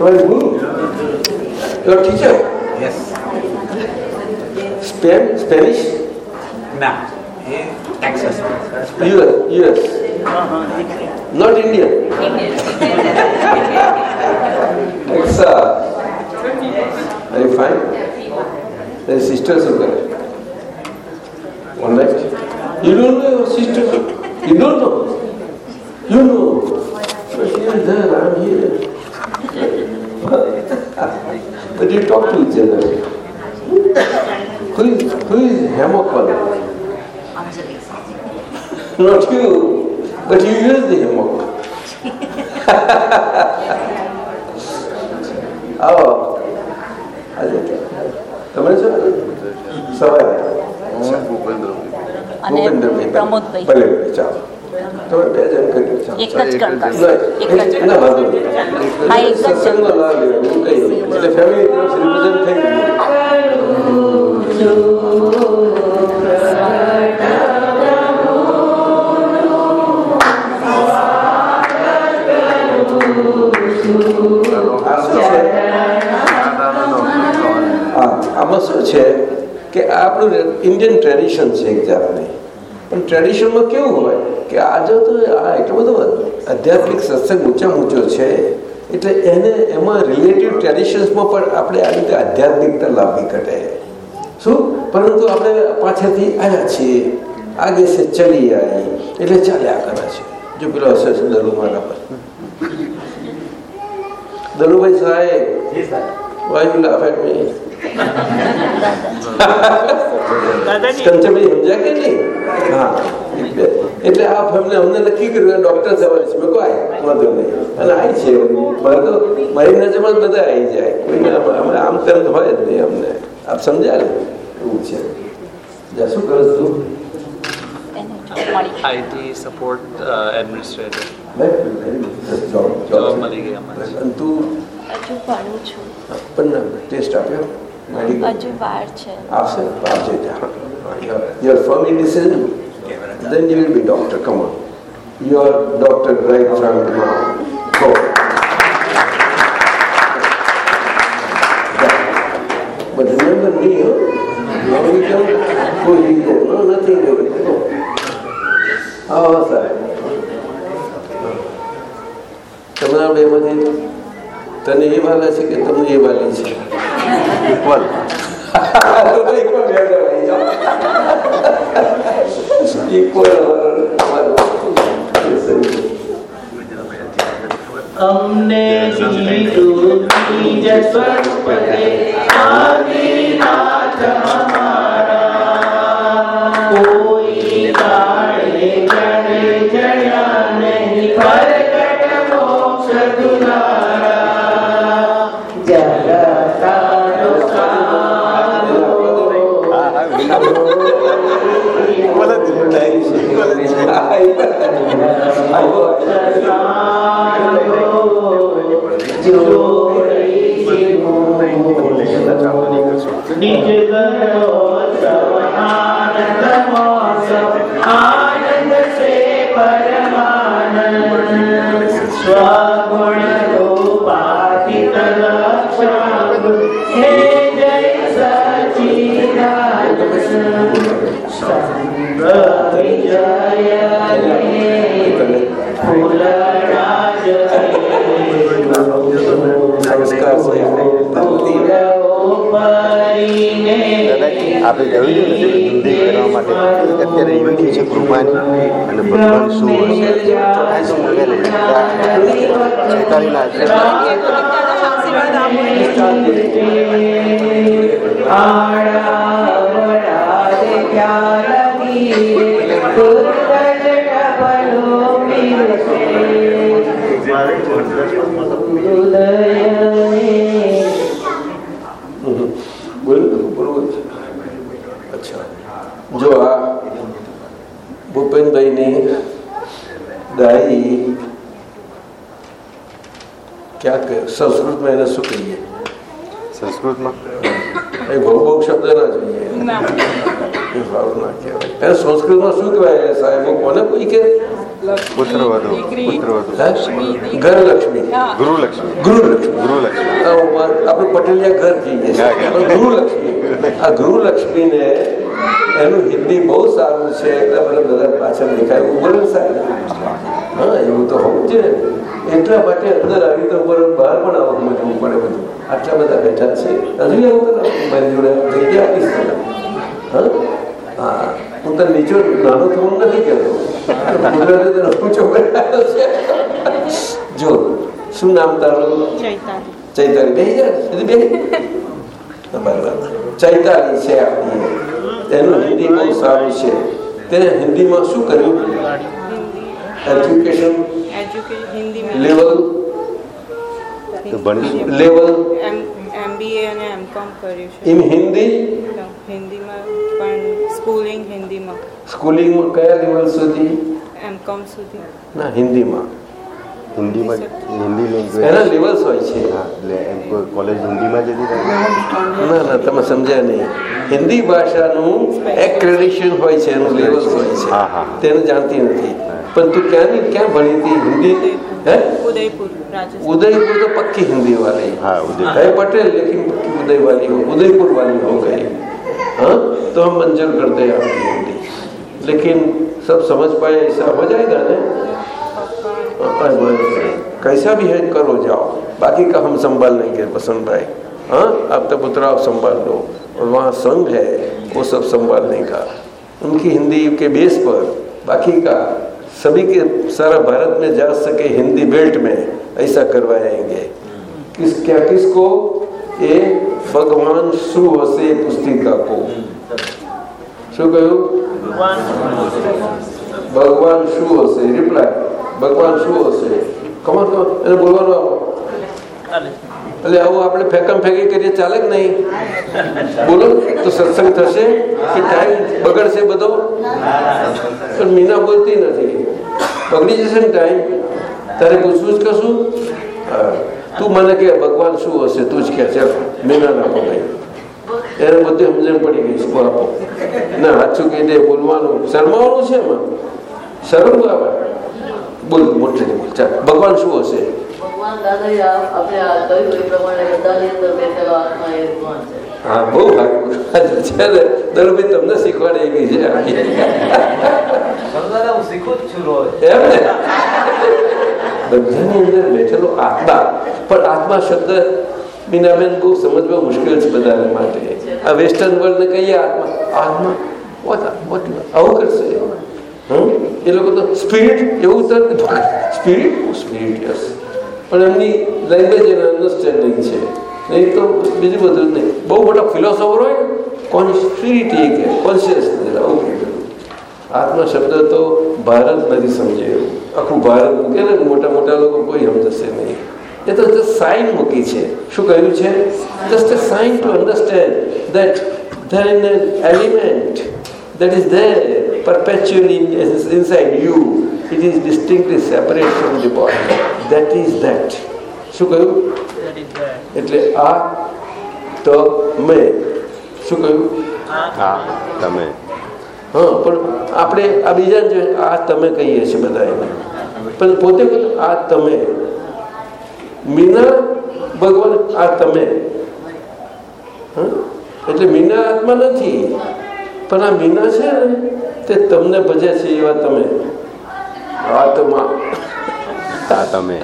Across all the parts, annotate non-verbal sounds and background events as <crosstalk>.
was me. Your teacher? Yes. Spain? Spanish? No. Texas. US. US. Not Indian. Texas. Are you fine? The sisters are there. One night. You don't know your sister. You don't know. You know. But here, there, I'm here. But you talk to each other. Who is, who is Hemokan? Not you, but you use the hammock. આવો આજે તમે છો સવારે ભૂપેન્દ્રભાઈ ભલે ભલે ચાલો તમે બે જણ કર્યું આ આમાં શું છે કે આપણું ઇન્ડિયન ટ્રેડિશન છે એક જાતની. પણ ટ્રેડિશનમાં કેવું હોય કે આજે તો આ એટલો બધો આધ્યાત્મિક સત્સંગ ઊંચા ઊંચો છે એટલે એને એમાં રિલેટિવ ટ્રેડિશન્સમાં પણ આપણે આ રીતે આધ્યાત્મિકતા લાવવી ઘટે. શું? પરંતુ આપણે પાછળથી આવ્યા છીએ. આગે સે ચલી આવી એટલે ચાલ્યા કરે છે. જો પેલો હશે છે દરુ મારા પર દલુભાઈ સાહેબ. વાયુ લાફ એટ મી? કંચનભાઈ સમજ્યા કે નહીં? હા. એટલે એટલે આ અમને અમને નક્કી કર્યું ડોક્ટર થવાનું છે. મેં કોઈ વાંધો નહીં. અને આવી છે. મારે તો મારી નજરમાં જ બધા આવી જાય. કોઈને આમ- આમ આમ હોય જ નહીં અમને. આપ સમજ્યા ને? એવું છે. શું કરો તું એને મળી IT support uh, administrator. Job મળી ગઈ અમારે. તું પણ ટેસ્ટ આપ્યો? મેડિકલ હજુ વાર છે આવશે આપજે ત્યાં Your firm decision, then you will be doctor. Come on. You are doctor right from now. Go. Yeah. But remember me, huh? Now we don't go here. No, nothing doing. Go. આવો સાહેબ તમારા બેમાંથી તને એ વાલા છે કે તમને એ વાલી છે इक्वल हमने ही तो की जसवन पते आगे આપણે જોયું છે ને હિન્દી કરવા માટે અત્યારે યુનિટી છે કૃપાની અને ભગવાન શું હશે ચોરાસી નવેલે છેતાલીના બોલ્યું બરોબર છે અચ્છા જો આ ભૂપેનભાઈની દાઈ ક્યાં કે સંસ્કૃતમાં એને શું કહીએ? સંસ્કૃતમાં? એ બહુ બહુ શબ્દ ના જોઈએ. એ સારું ના કહેવાય. એને સંસ્કૃતમાં શું કહેવાય સાહેબ? કોને કોઈ કે? એનું હિન્દી બહુ સારું છે. એટલે બધા બધા પાછળ દેખાય. એવું બોલે સાહેબ. હા એવું તો હોવું જ ને એટલા માટે અંદર આવી તો ઉપર બહાર પણ આવું મૂકવું પડે બધું. આટલા બધા બેઠા છે. હજુ મારી જોડે જગ્યા આપીશ તને હા? હા. તને નીચો નાનો થવું નથી કહેતો. કુદરતે તને ઊંચો બનાવ્યો છે. જો શું નામ તારું? ચૈતાલી. બે બરાબર ચૈતાલી છે આપણી. એનું હિન્દી બહુ સારું છે. તેને હિન્દીમાં શું કર્યું? Education Hindi level level MBA અને એમકોમ કર્યું છે ઇન હિન્દી હિન્દીમાં પણ સ્કૂલિંગ હિન્દીમાં સ્કૂલિંગમાં કયા લેવલ સુધી એમકોમ સુધી ના હિન્દીમાં હિન્દીમાં હિન્દી લેંગ્વેજ એના લેવલ્સ હોય છે હા એટલે એમ કોઈ કોલેજ હિન્દીમાં જતી રહે ના ના તમે સમજ્યા નહીં હિન્દી ભાષાનું એક્રેડિશન હોય છે એનું લેવલ્સ હોય હા, હા. છે તેને જાણતી નથી પણ તું ક્યાંની ક્યાં ભણી હતી હિન્દી હે ઉદયપુર રાજસ્થાન उदयपुर तो पक्की हिंदी वाले हाँ, उदयपुर। है पटेल लेकिन पक्की उदय वाली हो उदयपुर वाली हो गई हाँ तो हम मंजूर करते हैं आपकी हिंदी लेकिन सब समझ पाए ऐसा हो जाएगा ना हाँ, बस। कैसा भी है करो जाओ बाकी का हम संभाल लेंगे पसंद भाई हाँ आप तो पुत्र आप संभाल लो और वहाँ संघ है वो सब संभालने का उनकी हिंदी के बेस पर बाकी का सभी के सारा भारत में जा सके हिंदी बेल्ट में ऐसा करवाएंगे किस क्या किसको ये भगवान शु हसे पुस्तिका को શું કહ્યું ભગવાન શું હશે રિપ્લાય ભગવાન શું હશે? કમર કમર એને બોલવાનું આવો. એટલે આવું આપણે ફેંકમ ફેંકી કરીએ, ચાલે કે નહીં? બોલો તો સત્સંગ થશે કે ટાઈમ બગડશે બધો? પણ મીના બોલતી નથી. બગડી જશે ને ટાઈમ? તારે પૂછવું જ કશું? તું મને કે, ભગવાન શું હશે? તું જ કે છે મીના ના ભાઈ એને બધી સમજણ પડી ગઈ, શું આપો? ના હાચું કહી દે, બોલવાનું. શરમાવાનું છે એમાં? શરમ આવે. બોલ મોટેથી બોલ. ચાલ ભગવાન શું હશે? હા બહુ ને દરભાઈ તમને શીખવાડે એવી છે. હું શીખું જ છું રોજ. એમ ને? બધાની અંદર બેઠેલો આત્મા. પણ આત્મા શબ્દ મીનાબેન બહુ સમજવા મુશ્કેલ છે બધા માટે. આ વેસ્ટર્ન વર્લ્ડને કહીએ આત્મા? આત્મા. આવું કરશે? એ લોકો તો સ્પિરિટ એવું તો સ્પિરિટ સ્પિરિટ યસ પણ એમની લેંગ્વેજ એને અન્ડરસ્ટેન્ડિંગ છે. નહીં તો બીજું બધું નહીં. બહુ મોટા ફિલોસોફર હોય કોન્સ્પિરિટ એ કે કોન્શિયસનેસ આવું આત્મા શબ્દ તો ભારત નથી સમજે. એવું. આખું ભારત મૂકે ને મોટા મોટા લોકો કોઈ સમજશે નહીં. એ તો જસ્ટ સાઇન મૂકી છે. શું કહ્યું છે? Just sign to understand that then an element that is there perpetually inside you it is distinctly separate from the body that is that શું કહ્યું એટલે આ તો મેં શું કહ્યું હા તમે હા પણ આપણે આ બીજા જે આ તમે કહીએ છીએ બધા એને પણ પોતે પોતે આ તમે મીના ભગવાન આ તમે હં? એટલે મીના આત્મા નથી પણ આ મીના છે ને તે તમને ભજે છે એવા તમે. આત્મા આ તમે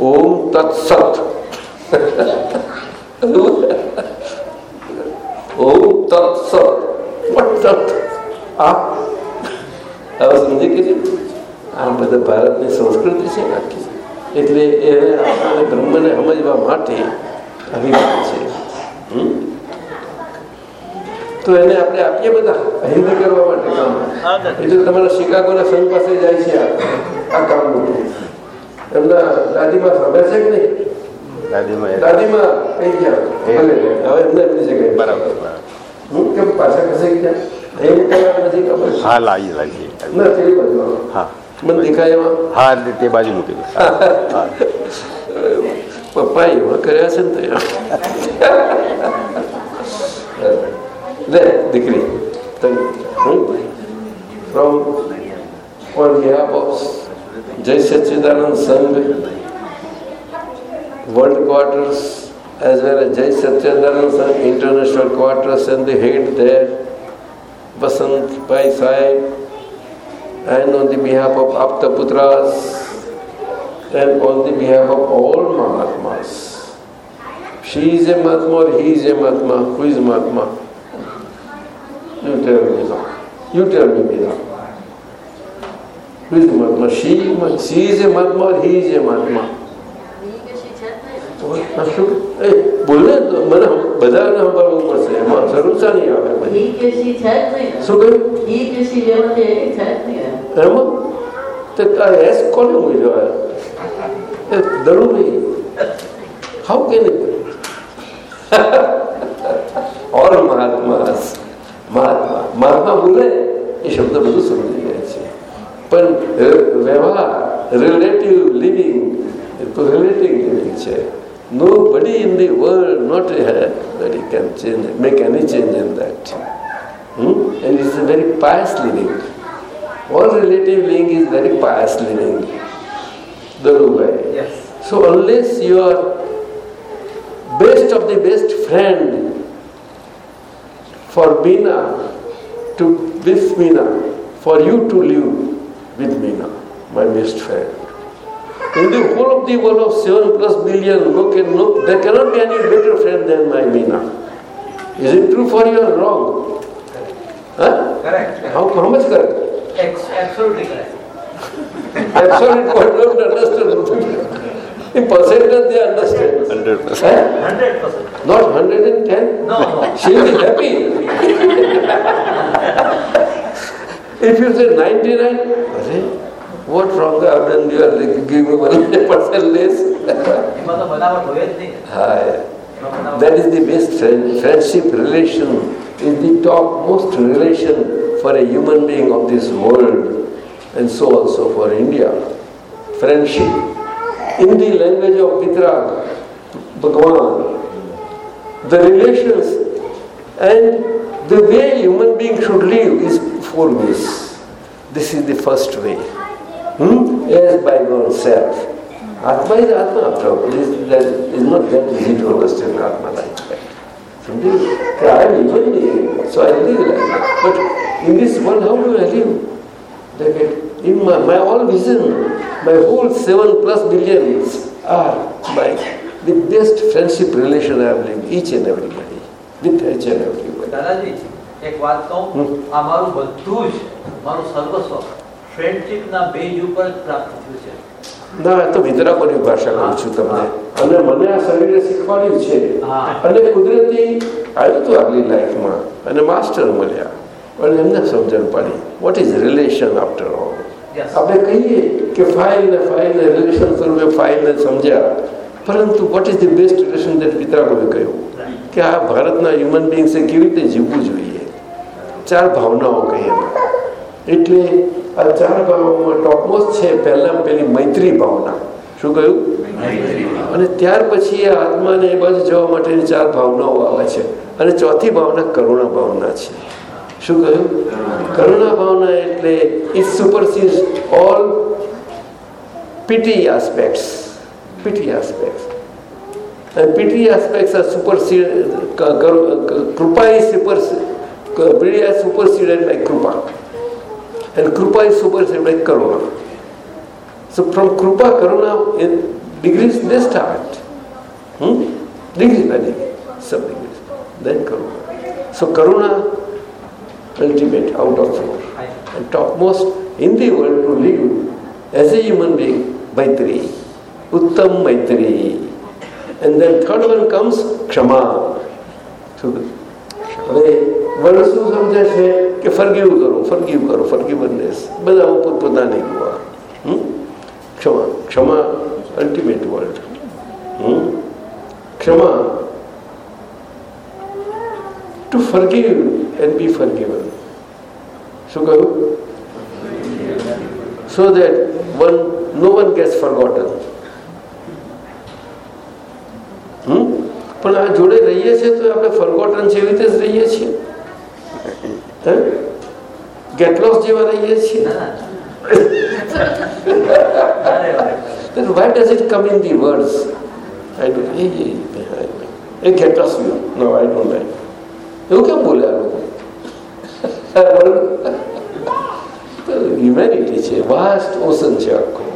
ઓમ તત્સત. ઓમ તત્સત. વટ આ. હવે સમજી ગયું આ બધા ભારતની સંસ્કૃતિ છે આખી. એટલે એને આપણને બ્રહ્મને સમજવા માટે આવી છે હમ? તો એને આપણે આપીએ બધા. હિન્દ કરવા માટે કામ. એટલે તમારા શિકાગોના સંઘ પાસે જાય છે આ. કામ મોટું એમના દાદીમાં સાંભળે છે કે નહીં? દાદીમાં દાદીમાં કઈ ગયા? હવે એમને એમની જગ્યાએ. બરાબર બરાબર. હું કેમ પાછા ખસી ગયા? એમ કહેવા નથી ખબર. હા લાવી લાવી ના બાજુ હા. મને દેખાય એમાં. હા તે બાજુ મૂકી પપ્પા એવા કર્યા છે ને <laughs> there, degree. Then, hmm? From one year above, Jai Satchidanand Sangh, world quarters, as well as Jai Satchidanand Sangh, international quarters, and the head there, Basant Pai Sahib, and on the behalf of Aptaputras, and on the behalf of all Mahatmas. She is a Mahatma or he is a Mahatma? Who is Mahatma? You tell me now. You tell me now. Who is Mahatma? She, she is a Mahatma or he is a Mahatma? શું એ બોલે તો મને બધાને સંભાળવું પડશે એમાં જરૂર નહીં આવે બધી ઈ કે સી છે જ નહીં શું કહ્યું ઈ કે સી જેમાંથી એની છે જ નહીં એમાં તે આ એસ કોને મૂલ્યો એ દરુભાઈ હાઉ કે ઓર મહાત્મા મહાત્મા મહાત્મા બોલે એ શબ્દ બધું સમજી ગયા છે પણ વ્યવહાર રિલેટિવ લિવિંગ એ તો રિલેટિવ લિવિંગ છે Nobody in the world not have that he can change, make any change in that. Hmm? And it's a very pious living. All relative living is very pious living. Darubai. Yes. So unless you are best of the best friend for Meena to with Meena, for you to live with Meena, my best friend. In the whole of the world of seven plus billion, no, can, no, there cannot be any better friend than my Meena. Is it true for you or wrong? Huh? Correct. How, how much correct? Ex- absolutely correct. Absolute <laughs> God don't understand. In percentage they understand. 100%. 100%. Not 110? No. no. She'll be happy. if you say 99, what wrong? I mean, you are giving 100% less. Hi. That is the best friend, friendship relation, is the topmost relation for a human being of this world, and so also for India. Friendship. In the language of Vitrag, Bhagavan, the relations and the way human being should live is four ways. This is the first way. Hmm? As by oneself. Atma is Atma after all. It is, that not that easy to understand Atma like that. I am being, so I live like that. But in this world, how do I live? It, in my, my all vision, my whole seven plus billions are my the best friendship relation I have lived, each and everybody, with each and everybody. દાદાજી એક વાત કહું. આ મારું બધું જ મારું સર્વસ્વ ફ્રેન્ડશીપના બેઝ ઉપર પ્રાપ્ત થયું છે ના તો વિતરાકોની ભાષા કહું છું તમને અને મને આ શરીરે શીખવાડ્યું છે. અને કુદરતી આવ્યું હતું આગલી લાઈફમાં અને માસ્ટર મળ્યા અને એમને સમજણ પડી what is relation after all. આપણે કહીએ કે ફાઇલ ને ફાઇલ ને રિલેશન સ્વરૂપે ફાઇલ ને સમજ્યા. પરંતુ what is the best relation that કહ્યું કે આ ભારતના હ્યુમન બિંગ્સે કેવી રીતે જીવવું જોઈએ? ચાર ભાવનાઓ કહીએ એટલે આ ચાર ભાવનાઓમાં ટોપમોસ્ટ છે પહેલામાં પહેલી મૈત્રી ભાવના. શું કહ્યું? અને ત્યાર પછી આ આત્માને એ બાજુ જવા માટેની ચાર ભાવનાઓ આવે છે. અને ચોથી ભાવના કરુણા ભાવના છે. શું કહ્યું કરુણા ભાવના એટલે it supersedes all pity aspects, pity aspects. And pity aspects are superseded, ka- karu- ka- krupa is superseded, pity is superseded by krupa. And krupa is superseded by karuna. So from krupa, karuna, in degrees they start. Hmm? Degree by degree, sub ultimate out of four. And topmost in the world to live as a human being, Maitri, Uttam Maitri. And then third one comes Kshama. So, હવે word શું સમજે છે કે forgive કરો forgive કરો ફરગીવનેસ બધા પોતપોતાની ગુવા હમ? ક્ષમા ક્ષમા અલ્ટિમેટ વર્લ્ડ ક્ષમા To forgive and be forgiven શું કહ્યું so that one no one gets forgotten પણ આ જોડે રહીએ છીએ તો આપણે ફરગોટન છે એવી રીતે જ રહીએ છીએ હે ગેટલોસ જેવા રહીએ છીએ ના, ના. અરે, અરે. then why does it come in the words? I do, hey, hey, hey, hey, get lost you. No, I don't like. એવું કેમ બોલે આ લોકો હ્યુમેનિટી છે વાસ્ટ ઓશન છે આખું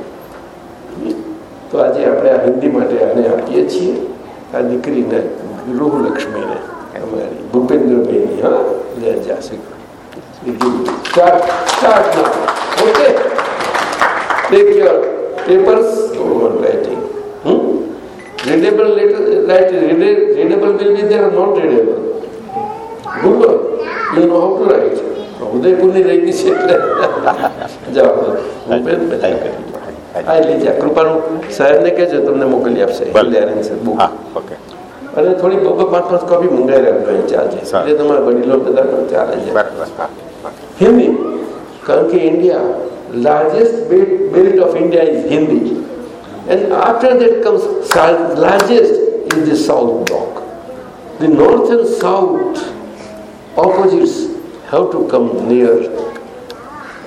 તો આજે આપણે આ હિન્દી માટે આને આપીએ છીએ આ દીકરીને ગૃહલક્ષ્મીને અમારી ભૂપેન્દ્રભાઈની હા લે જાશે સ્ટાર્ટ સ્ટાર્ટ ના okay take your papers over writing. Hmm? Readable letter, write, read- readable will be there or not readable. You know how to write. ઉદયપુરની રહી છે એટલે જાઓ ભૂપેન બધા કરી આ લઈ જા કૃપાનું સાહેબને કહેજો તમને મોકલી આપશે ભલે. અને થોડી બબે પાંચ પાંચ કોપી મંગાવી અહીં ચાલશે. એટલે તમારા વડીલો બધા ચાલે છે બરાબર હા Hindi. કારણ કે belt, belt of India is Hindi. And after that comes sou- largest is the South block. The North and South Opposites have to come near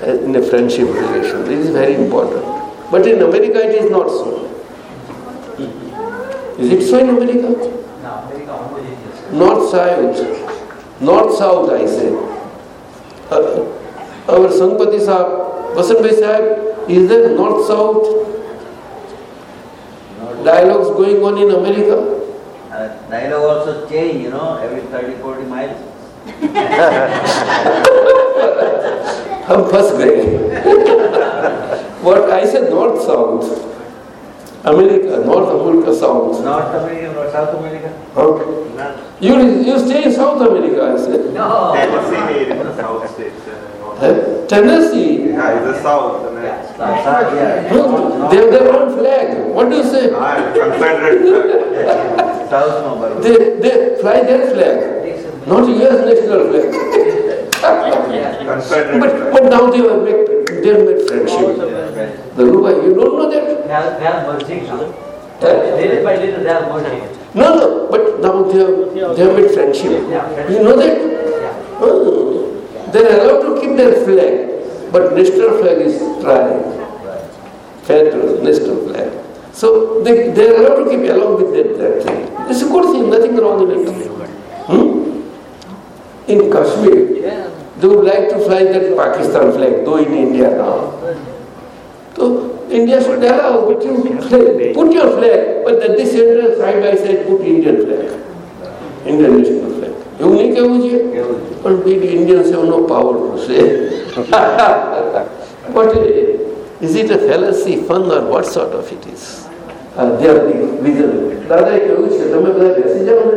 eh, in a friendship relation. This is very important. But in America it is not so. Is it so in America? No, America North South. North South I say. Uh, our Sanpati Sahab, Vasant Bhai Sahab, is there North South dialogues going on in America? Uh, dialogue also change, you know, every 30, 40 miles. हम फंस गए What I said North South. America, North America, South. North America or South America? Okay. You, you stay in South America, I said. No. Tennessee in the South States. uh, Eh? Tennessee. Yeah, it's the South. and Yeah, then- South, South, yeah. No, they have their own flag. What do you say? Ah, Confederate flag. <laughs> South no, but They, they fly their flag, not US national flag. But, but now they have made, they have made friendship. The Ruba, you don't know that? They are, they are merging now. Little by little they are merging. No, no, but now they have, they have made friendship. You know that? Yeah. Oh. They are allowed to keep their flag, but national flag is trying. Federal national flag. So they, they are allowed to keep along with that, that thing. It's a good thing, nothing wrong in it. Hmm? In Kashmir, they would like to fly that Pakistan flag, though in India now. So India should allow, but you flag, put your flag, but at the center, side by side, put Indian flag. Indian national flag. એવું નહીં કહેવું છે પણ big Indians have no power to say. but uh, is it a fallacy, fun or what sort of it is? Uh, they are the reason. દાદાએ કહ્યું છે તમે બધા બેસી જાઓ ને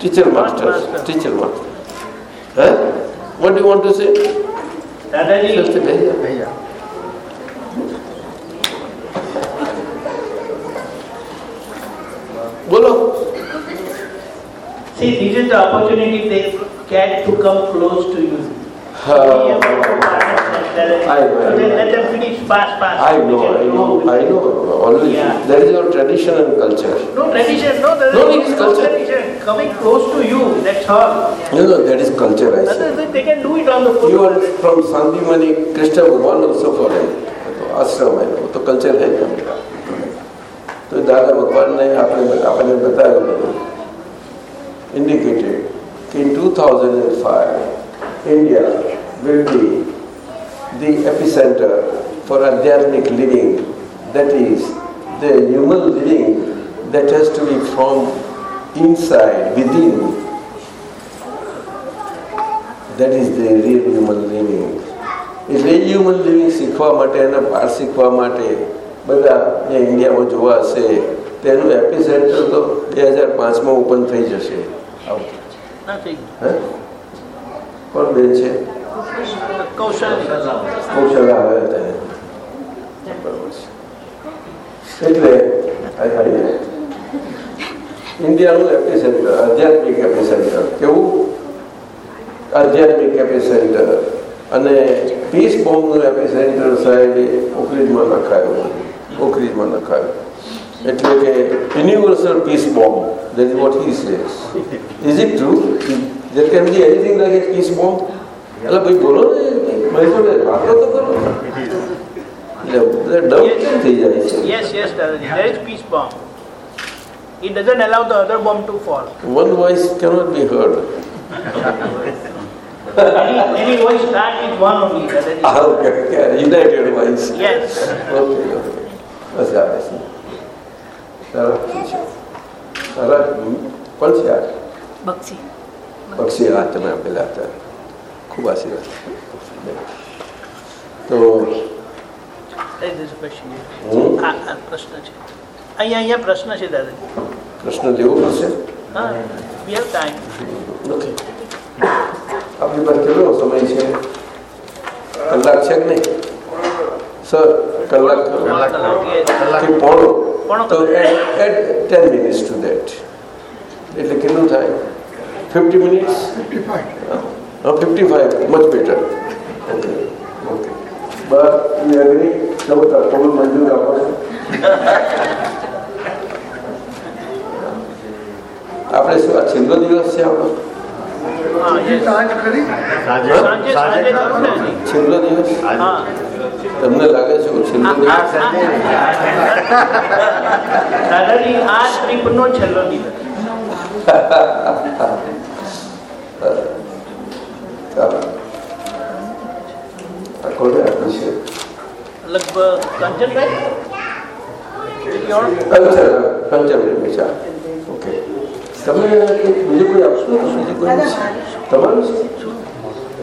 Teacher masters. Teacher masters. Huh? What do you want to say? Dadani. Bhaiya. Bolo. See, this is the opportunity they get to come close to you. Uh, I know, So then let them finish fast, fast. I know, I know, I know. Always, Yeah. that is our tradition and culture. No tradition, no, there No, is it is no culture. tradition. Coming close to you, that's all. No, no, that is culture, I say. They can do it on the foot. You are from Sandhimani, Krishna Bhagwan also for him. तो आश्रम है वो तो culture है तो दादा भगवान ने आपने आपने बताया indicated in 2005 India will be the epicenter for Adhyatmic living that is the human living that has to be from inside within that is the real human living એટલે એ હ્યુમન લિવિંગ શીખવા માટે અને પાર શીખવા માટે બધા જે ઇન્ડિયામાં જોવા હશે તેનું એપી સેન્ટર તો બે હજાર પાંચમાં ઓપન થઈ જશે આવું. નથી હે કોણ બેન છે કૌશલ કૌશલ્યા આવે તેને બરાબર છે એટલે આ ખાલી ઇન્ડિયાનું એપી સેન્ટર આધ્યાત્મિક એપી સેન્ટર કેવું આધ્યાત્મિક એપી સેન્ટર અને પીસ બોમ્બનું એપી સેન્ટર સાહેબ ઓકરીજમાં નખાયું ઓકરીજમાં નખાયું એટલે કે universal peace bomb that is what he says is it true there can be anything like a peace bomb એટલે ભાઈ બોલો ને ભાઈ જોડે વાતો તો કરો એટલે બધા ડબ કેમ થઈ જાય છે Yes, yes, Dadaji. There is peace bomb. It doesn't allow the other bomb to fall. One voice cannot be heard. Any, any voice start with one only, Dadaji. Ah, okay, okay. United voice. Yes. Okay, okay. બસ આવે છે સારા છે. સારા હમ. કોણ છે આ બક્ષી પક્ષી આ તમે આપેલા હતા ખૂબ આશીર્વાદ તો There is a question here. હું આ આ પ્રશ્ન છે અહીંયા અહીંયા પ્રશ્ન છે દાદાજી પ્રશ્ન લેવો પડશે હા we have time. ઓકે આપણી પાસે કેટલો સમય છે કલાક છે કે નહીં સર કલાક કલાક કે પોણો પોણો તો add ten minutes to that એટલે કેટલું થાય ફિફ્ટી મિનિટ્સ હા fifty five much better okay okay bus you agri ચલો થોડું મંજૂર આપો છો આપણે શું આ છેલ્લો દિવસ છે આપણો હા yes. સાંજે સાંજે કરું ને હજી. છેલ્લો દિવસ હા તમને લાગે છે કે છેલ્લો દિવસ દાદાજી આ ટ્રીપનો છેલ્લો દિવસ ચાલો આ કોને આપ્યું છે લગભગ કંચનભાઈ Your- પંચર પંચર વિચાર ઓકે તમે કંઈક બીજું કોઈ આપશો બીજું કોઈ તમારું છે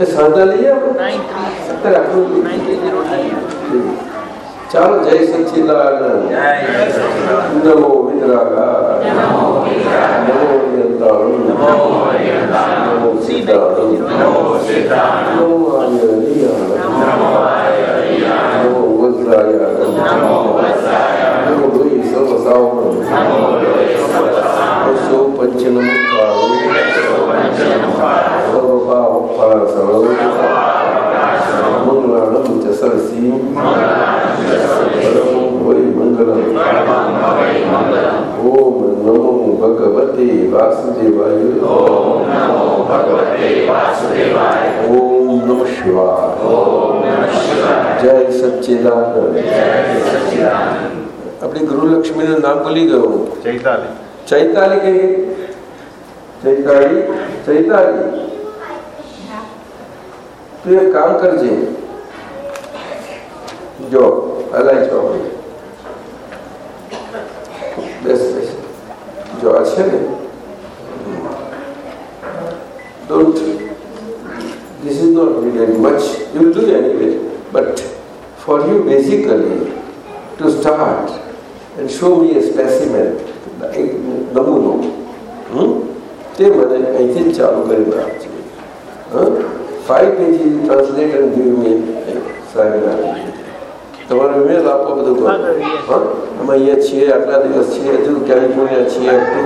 એ સાંધા લઈએ આપણે nine three- અત્યારે આપણું nine three zero nine. ચાલો જય સચ્ચિદાનંદ નમો Địa Tạng Mô Địa Tạng Mô Sư Tạng Mô Sư Tạng Mô A Nhờ Đi Hờ Mô A Nhờ Đi Hờ Mô Vân Sa Yà Mô Vân Sa Yà Mô Lưỡi Sơ Và Sao Mô Lưỡi Sơ Và Sao Mô Sô Panchana Mukha Mô Sô Panchana Mukha Sô Ba Hục Pa Sơ Sô Ba ઓમ નમો ભગવતે વાસુદેવાય ઓમ નમો ભગવતે વાસુદેવાય ઓમ નમઃ શિવાય જય સચ્ચિદાનંદ આપણી ગૃહલક્ષ્મીનું નામ ભૂલી ગયો હું. ચૈતાલી ચૈતાલી કઈ ચૈતાલી ચૈતાલી તું એક કામ કરજે જો હલાય છો બેસ બેસ જો આ છે ને don't this is not really much you will do anyway but for you basically to start and show me a specimen એક નમૂનો હમ? તે મને અહીંથી જ ચાલુ કરીને આપજે five page translate and give me સાહેબ તમારો ઈમેલ આપો બધું કરો હા, yes. હા અમે અહીંયા છીએ આટલા દિવસ છીએ હજુ કેલિફોર્નિયા છીએ up to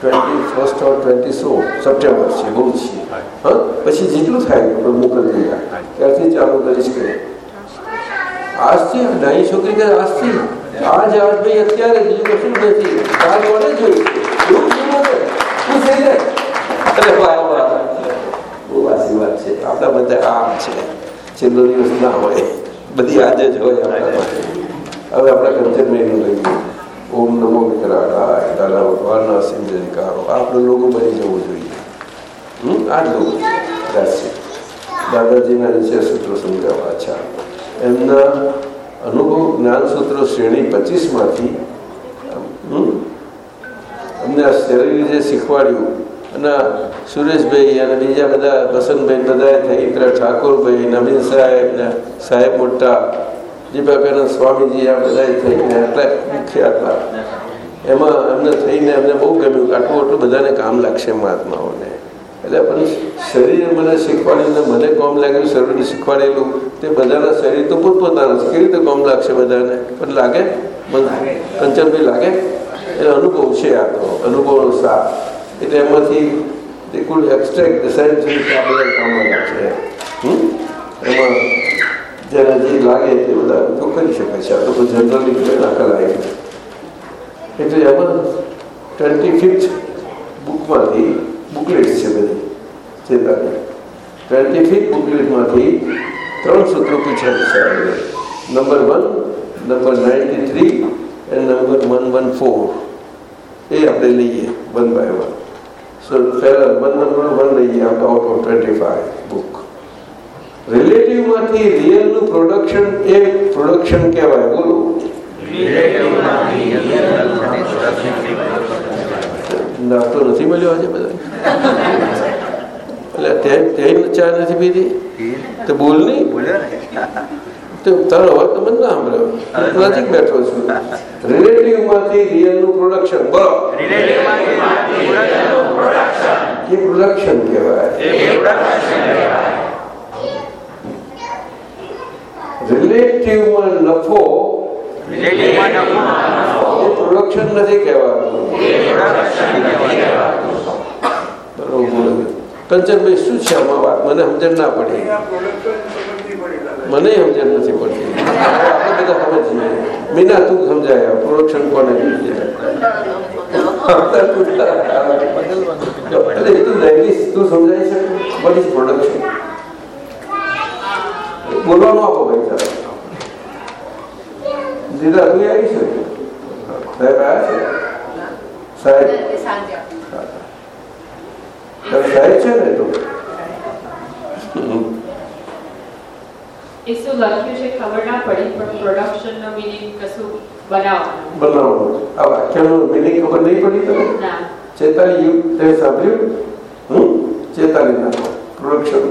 twenty first or twenty so September છે બહુ છીએ હા પછી જેટલું થાય આપણે મોકલજે ત્યારથી ચાલુ કરીશ કે આજથી આ નાની છોકરી કે આજથી આજ આજ ભાઈ અત્યારે બીજું કશું નથી કાલ કોને જોયું એવું કેવું છે? શું થઈ જાય અરે વાહ વાહ બહુ આશીર્વાદ છે આપણા બધા આમ છે છેલ્લો દિવસ ના હોય બધી આજે જ હોય આપણા હવે આપણે કંચન મેળવી લઈએ ઓમ નમો વિકરાળાય, દાદા ભગવાનના સિંજનકારો આપણે લોકો બની જવું જોઈએ. હમ? આ જ લોકો દાદાજીના નીચે સૂત્રો સમજાવવા છે. એમના અનુભવ જ્ઞાન સૂત્રો શ્રેણી પચીસમાંથી અમને આ શરીર જે શીખવાડ્યું અને સુરેશભાઈ અને બીજા બધા વસંતભાઈ બધાએ થઈ ઠાકોરભાઈ નવીન સાહેબ ને સાહેબ મોટા દીપાકાનંદ સ્વામીજી આ બધાએ થઈને એટલા મુખ્ય હતા એમાં એમને થઈને એમને બહુ ગમ્યું કે આટલું આટલું બધાને કામ લાગશે મહાત્માઓને એટલે પણ શરીરે મને શીખવાડીને મને કોમ લાગ્યું શરીરને શીખવાડેલું. તે બધાના શરીર તો પોતપોતાના છે. કેવી રીતે કોમ લાગશે બધાને? પણ લાગે. કંચનભાઈ લાગે? એ અનુભવ છે આ તો. અનુભવનો સાર. એટલે એમાંથી તે કુલ એક્સ્ટ્રેક્ટ સાયન્ટિફિક આ બધા કામમાં લાગશે હમ? એમાં જેને જે લાગે તે બધા તો કરી શકે છે આ તો જનરલી દાખલ આવી એટલે એમાં ટ્વેન્ટી ફિફ્થ બુકમાંથી બુકલેટ છે બધી ચેતાની ટ્વેન્ટી ફિફ્થ બુકલેટમાંથી ત્રણ સૂત્રો પૂછ્યા છે આપણે. Number one number ninety three and number one one four એ આપણે લઈએ વન બાય વન સો પહેલા વન નંબર વન લઈએ out of twenty five book રિલેટિવમાંથી રિયલનું પ્રોડક્શન એ પ્રોડક્શન કહેવાય બોલો. નાસ્તો નથી મળ્યો આજે બધા એટલે ચા નથી પીધી? તો બોલ નહીં. તારો અવાજ તો મને ના સાંભળ્યો. નજીક બેઠો છું. રિલેટિવમાંથી રિયલનું પ્રોડક્શન બોલો. એ પ્રોડક્શન કહેવાય. રિલેટિવમાં નફો એ પ્રોડક્શન નથી કહેવાતું કંચનભાઈ શું છે આમાં વાત? મને સમજણ ના પડી. મને સમજણ નથી પડતી આપણે બધા સમજીએ મીના તું સમજાય પ્રોડક્શન કોને કહીએ એટલે તું લેંગ્વેજ તું સમજાય છે વોટ ઇઝ પ્રોડક્શન બોલવાનું આપો ભાઈ તારે દીદા તું આવી છે સાહેબ આવ્યા છે સાહેબ તારે સાહેબ છે ને તો હમ. એ શું લખ્યું છે ખબર ના પડી પણ પ્રોડક્શન નો મિનિંગ કશું બનાવવાનું બનાવવાનું આ વાક્યનો મિનિંગ ખબર નહીં પડી તમને ના ચેતાલી યુગ તે સાંભળ્યું હમ ચેતાલી નાખો પ્રોડક્શન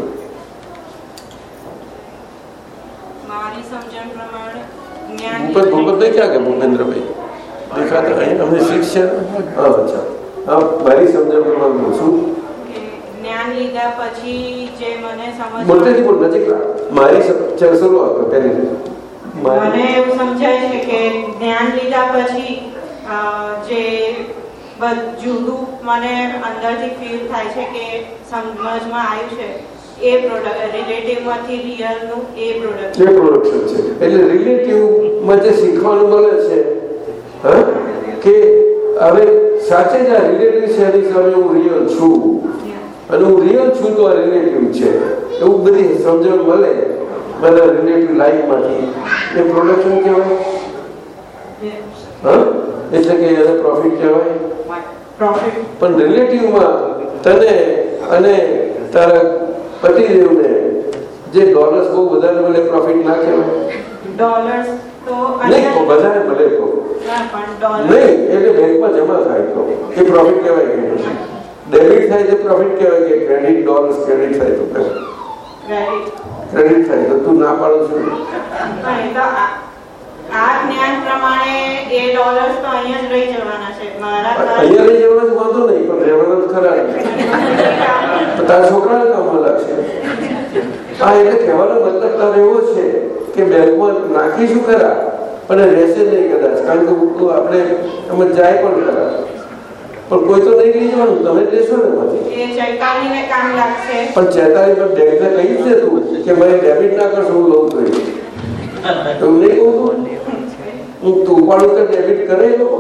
મારી સમજણ પ્રમાણે જ્ઞાન ઉપર ભૂપતભાઈ ક્યાં ગયા ભૂપેન્દ્રભાઈ દેખાતા અહીં અમને શીખ છે હા અચ્છા હા મારી સમજણ પ્રમાણે બોલું છું કે જ્ઞાન લીધા પછી જે મને સમજ બોલતેથી બોલ નજીક મારી ચાલ શરૂઆત કર પહેલી મને એવું સમજાય છે કે જ્ઞાન લીધા પછી જે જુદું મને અંદરથી ફીલ થાય છે કે સમજમાં આવ્યું છે એ પ્રોડક્ટ રિલેટિવમાંથી રિયલનું એ પ્રોડક્ટ એ પ્રોડક્શન છે. એટલે રિલેટિવમાં જે શીખવાનું મળે છે હા? કે હવે સાચે જ આ રિલેટિવ છે એની સામે હું રિયલ છું. અને હું રિયલ છું તો રિલેટિવ છે. એવું બધી સમજણ મળે બધા રિલેટિવ લાઈફમાંથી એ પ્રોડક્શન કહેવાય? હા? એટલે કે એને પ્રોફિટ કહેવાય? પણ રિલેટિવમાં તને અને તારા પતિદેવને જે ડોલર્સ બહુ વધારે મળે પ્રોફિટ ના કહેવાય? ડોલર્સ તો નહીં વધારે મળે તો. નહીં એટલે બેંકમાં જમા થાય તો. એ પ્રોફિટ કહેવાય કે ડેબિટ થાય તો પ્રોફિટ કહેવાય કે ક્રેડિટ ડોલર્સ ક્રેડિટ થાય તો ક્રેડિટ ક્રેડિટ થાય તો તું ના પાડું છું પણ એ તો આ જ્ઞાન પ્રમાણે એ ડોલર્સ તો અહીંયા જ રહી જવાના છે. મારા અહીંયા રહી જવાનો વાંધો નહીં પણ રહેવાનો ખરા. <laughs> તારા છોકરાને કામમાં લાગશે હા એટલે કહેવાનો મતલબ તારે એવો છે કે બેંકમાં નાખીશું ખરા પણ રહેશે નહીં કદાચ. કારણ કે આપણે એમ જાય પણ ખરા. પણ કોઈ તો નહીં લઈ જવાનું તમે લેશો ને એમાંથી એ ચૈતાલીને કામ લાગશે. પણ ચેતાલી પર બેંકને કહી જ દે કે મારે ડેબિટ ના કરશો હું લઉં છું એવું કહું તું? હું તું ઉપાડું તો ડેબિટ કરે એ લોકો.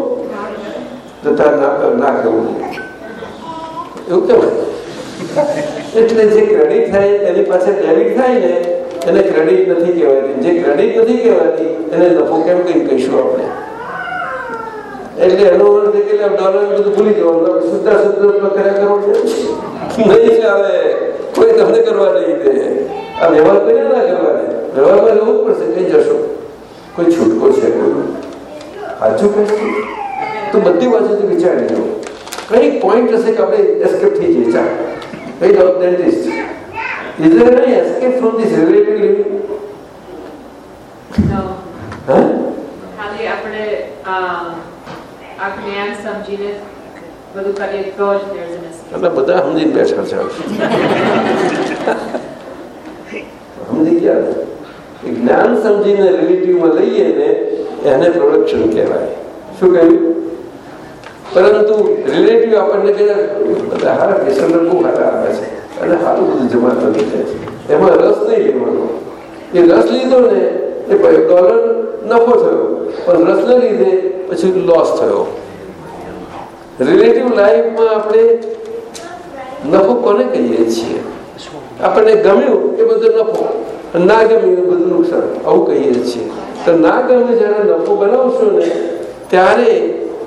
તો તાર ના કર ના કરવું એવું કેમ? એટલે જે ક્રેડિટ થાય એની પાસે ડેબિટ થાય ને એને ક્રેડિટ નથી કહેવાતી. જે ક્રેડિટ નથી કહેવાતી એને નફો કેમ કઈ કહીશું આપણે? એટલે એનો અર્થ એ કે ડોલર બધું ભૂલી જવાનું. સુદ્ધા શુદ્ધ કર્યા કરો છે? નહીં ચાલે કોઈ તમને કરવા નહીં દે. આ વ્યવહાર કરી ના કરવા દે વ્યવહારમાં રહેવું પડશે. કઈ જશો? કોઈ છૂટકો છે સાચું કહીશું તો બધી બાજુથી વિચારી લો. કઈ પોઈન્ટ હશે કે આપણે એસ્કેપ થઈ જઈએ? ચાલ. કઈ dentist is there any escape from this relative living. હા? ખાલી આપણે આ જ. બધા સમજી બેઠા છે. સમજી ગયા જ્ઞાન સમજીને રિલેટિવમાં લઈએ ને, એને પ્રોડક્શન કહેવાય. શું કહ્યું? પરંતુ રિલેટિવ આપણને કહે બધા હારા પેશન્ટ બહુ સારા આવે છે. અને સારું બધું જમા છે. એમાં રસ નહીં લેવાનો. એ રસ લીધો ને એ ડોલર નફો થયો, પણ રસને લીધે પછી લોસ થયો. રિલેટિવ લાઈફમાં આપણે નફો કોને કહીએ છીએ? આપણને ગમ્યું એ બધું નફો ના ગમ્યું એ બધું નુકસાન, આવું કહીએ છીએ. તો ના ગમે જ્યારે નફો બનાવશો ને, ત્યારે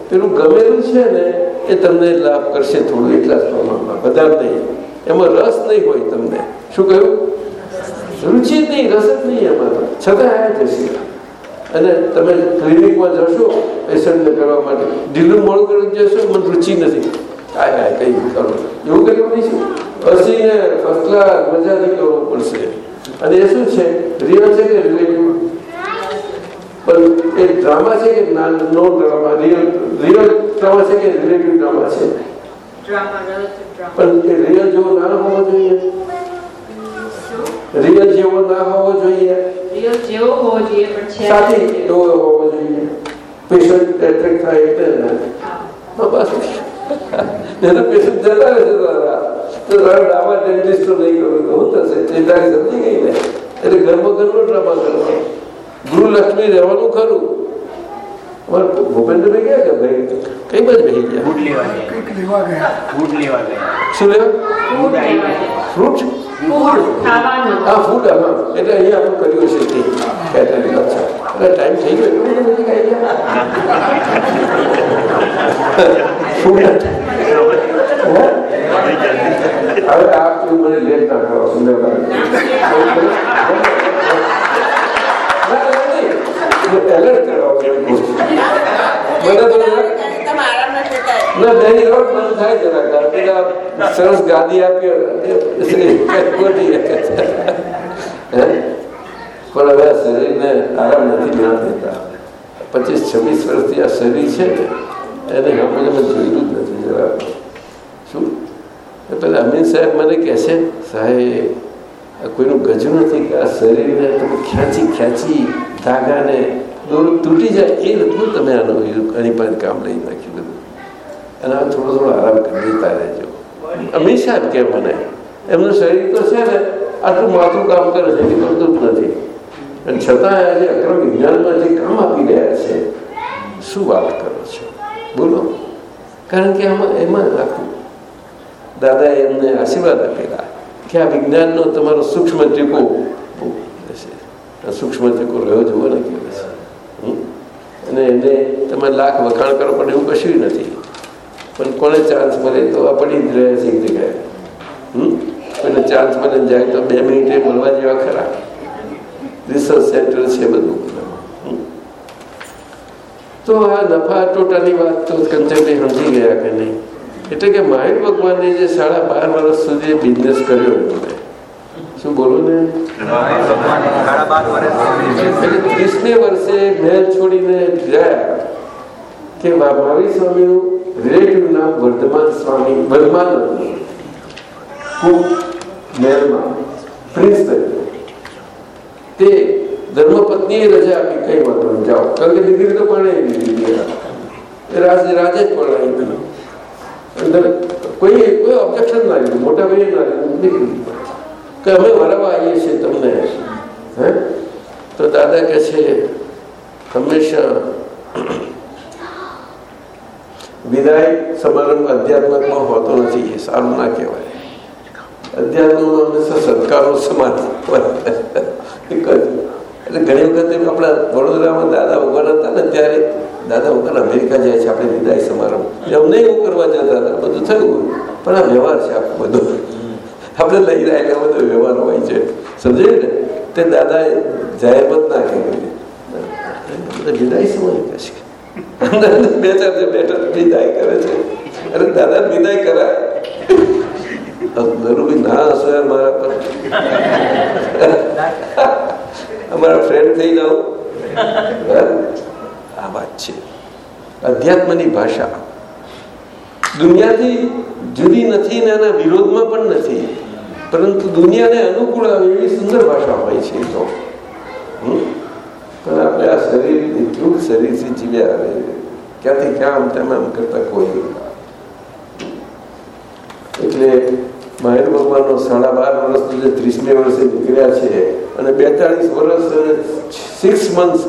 પેલું ગમેલું છે ને, એ તમને લાભ કરશે થોડું, એટલા જ બધા નહીં. એમાં રસ નહીં હોય તમને. શું કહ્યું? રુચિ જ નહીં રસ જ નહીં એમાં. છતાં આવી જશે અને તમે ક્લિનિકમાં જશો પેશન્ટને કરવા માટે. ઢીલું મોડું કરી જશો મને રુચિ નથી. કાંઈ કાંઈ કઈ કરો. એવું કર્યું નહીં છે હસીને ફર્સ્ટ ક્લાસ મજાથી કરવું પડશે. અને એ શું છે? રિયલ છે કે રિલેટિવ પણ એ ડ્રામા છે કે no drama real real drama છે કે રિલેટિવ ડ્રામા છે. પણ એ રિયલ જેવો ના હોવો જોઈએ. રિયલ જેવો ના હોવો જોઈએ Real જેવો હોવો જોઈએ પણ છે સાથી એવો હોવો જોઈએ પેશન્ટ એટ્રેક્ટ થાય એટલે ને. હા, બસ નહીં તો પેશન્ટ જતા રહેશે તારા તો તારા ડ્રામા ડેન્ટિસ્ટો નહીં કરું તો હું થશે ચિંતાની સમજી ગઈ ને એટલે ઘરમાં ઘરનો ડ્રામા કરવાનો ગૃહલક્ષ્મી રહેવાનું ખરું અમારે ભૂપેન્દ્રભાઈ ગયા કે ભાઈ કઈ બાજુ બેસી ગયા ફૂડ લેવા ગયા ફૂડ લેવા ગયા શું લેવા Food લેવા જાય. Fruit Food. Ah, food ama. Itu iya aku kedua sini. Kata dia baca. Ada time sih tu. Ini kaya. Food. अगर आप क्यों मुझे लेट कर रहे हो सुनने वाले अलर्ट करो मेरे को मैं तो ना नहीं रोक થાય જરા કાં. સરસ ગાદી આપી? પણ હવે આ શરીરને આરામ નથી ના દેતા. પચીસ, છવ્વીસ વર્ષથી આ શરીર છે એને હમણાં મેં જોયેલું જ નથી જરા. શું? પેલા અમીન સાહેબ મને કહે છે, સાહેબ કોઈનું ગજું નથી કે આ શરીરને તમે ખેંચી ખેંચી ધાગાને દોરું તૂટી જાય, એ રીતનું તમે આનું એની પાસે કામ લઈ નાખ્યું. અને આ થોડો થોડો આરામ કરી દેતા રહેજો. હંમેશા જ કે મને, એમનું શરીર તો છે ને, આટલું માથું કામ કરે છે એ કરતું જ નથી. અને છતાં આજે અક્રમ વિજ્ઞાનમાં જે કામ આપી રહ્યા છે, શું વાત કરો છો? બોલો. કારણ કે આમાં એમાં આખું દાદાએ એમને આશીર્વાદ આપેલા કે આ વિજ્ઞાનનો તમારો સૂક્ષ્મ ટીકો સૂક્ષ્મ ટીકો રહ્યો જુઓ ને કે? અને એને તમે લાખ વખાણ કરો, પણ એવું કશું નથી. પણ કોને ચાન્સ મળે તો આ પડી જ રહે છે એક જગ્યાએ. કોઈને ચાન્સ મળે જાય તો બે મિનિટે મળવા જેવા ખરા. રિસર્ચ સેન્ટર છે બધું. તો આ નફા ટોટાની વાત તો કંચનભાઈ સમજી ગયા કે નહીં. એટલે કે મહાવીર ભગવાને જે સાડા બાર વર્ષ સુધી બિઝનેસ કર્યો એમણે શું બોલો ને? એટલે ત્રીસમે વર્ષે મહેલ છોડીને ગયા. કે મહાવીર સ્વામીનું રિલેટિવ નામ વર્ધમાન સ્વામી વર્ધમાન હતું. કુક મહેલમાં. પ્રિન્સ તે ધર્મપત્નીએ રજા આપી, કઈ વાંધો જાઓ. કારણ દીકરી તો પરણાવી દીધી રાજ રાજે જ પરણાવી દીધી કોઈ કોઈ ઓબ્જેક્શન ના લીધું. મોટા ભાઈએ ના લીધું. દીકરી અમે વરાવા આવીએ છીએ તમને. હે? તો દાદા કહે છે, હંમેશા વિદાય સમારંભ અધ્યાત્મકમાં હોતો નથી એ સારું ના કહેવાય. અધ્યાત્મમાં હંમેશા સત્કારો સમાન હોય. એક જ. એટલે ઘણી વખત આપણા વડોદરામાં દાદા વગર હતા ને, ત્યારે દાદા વગર અમેરિકા જાય છે આપણે વિદાય સમારંભ. અમને કરવા જતા હતા, બધું થયું પણ આ વ્યવહાર છે આખો બધો. આપણે લઈ રહ્યા એટલે બધો વ્યવહાર હોય છે. સમજે ને? તે દાદાએ જાહેરમત ના બધા વિદાય સમય કહે છે. બે ચાર જે બેઠા વિદાય કરે છે. અરે દાદા, વિદાય કરાય. આ વાત છે. અધ્યાત્મની ભાષા. દુનિયાથી જુદી નથી ને એના વિરોધમાં પણ નથી. પરંતુ દુનિયાને અનુકૂળ આવે એવી સુંદર ભાષા હોય છે તો. હમ? પણ આપણે આ શરીર એટલું શરીરથી જીવ્યા આવે ક્યાંથી ક્યાં આમ તેમ આમ કરતા કોઈ એટલે મહેર ભગવાનનો સાડા બાર વર્ષ જે ત્રીસમી વર્ષે નીકળ્યા છે અને બેતાળીસ વર્ષ six months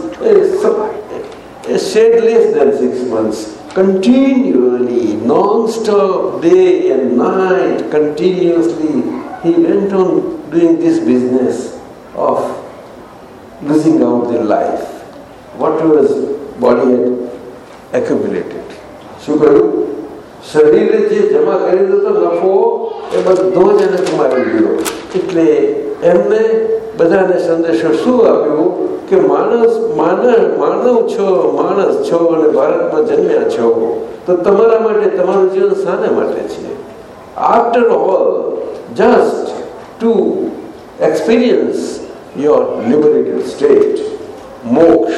A shade less than six months continually, non-stop, day and night, continuously, he went on doing this business of losing out their life. Whatever body had accumulated. શું કહ્યું? શરીરે જે જમા કરેલો તો નફો એ બધો જ એને ગુમાવી ગયો એટલે એમને બધાને સંદેશો શું આપ્યો કે માણસ માનવ માનવ છો, માણસ છો અને ભારતમાં જન્મ્યા છો. તો તમારા માટે, તમારું જીવન શાને માટે છે? After all just to experience your liberated state મોક્ષ